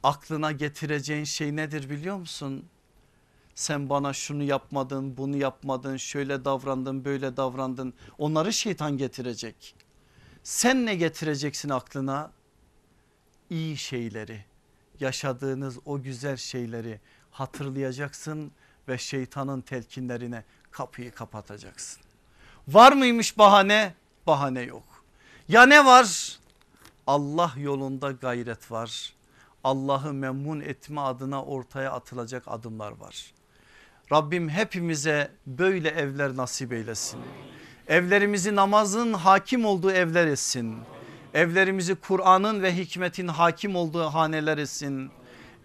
aklına getireceğin şey nedir biliyor musun? Sen bana şunu yapmadın bunu yapmadın şöyle davrandın böyle davrandın onları şeytan getirecek. Sen ne getireceksin aklına? İyi şeyleri yaşadığınız o güzel şeyleri hatırlayacaksın ve şeytanın telkinlerine kapıyı kapatacaksın. Var mıymış bahane? Bahane yok. Ya ne var? Allah yolunda gayret var. Allah'ı memnun etme adına ortaya atılacak adımlar var. Rabbim hepimize böyle evler nasip eylesin. Evlerimizi namazın hakim olduğu evler etsin. Evlerimizi Kur'an'ın ve hikmetin hakim olduğu haneler etsin.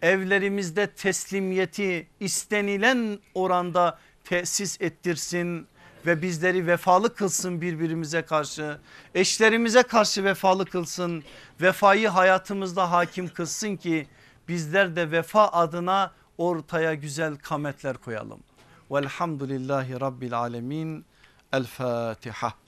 Evlerimizde teslimiyeti istenilen oranda tesis ettirsin ve bizleri vefalı kılsın birbirimize karşı. Eşlerimize karşı vefalı kılsın. Vefayı hayatımızda hakim kılsın ki bizler de vefa adına ortaya güzel kametler koyalım. Velhamdülillahi Rabbil Alemin. El Fatiha.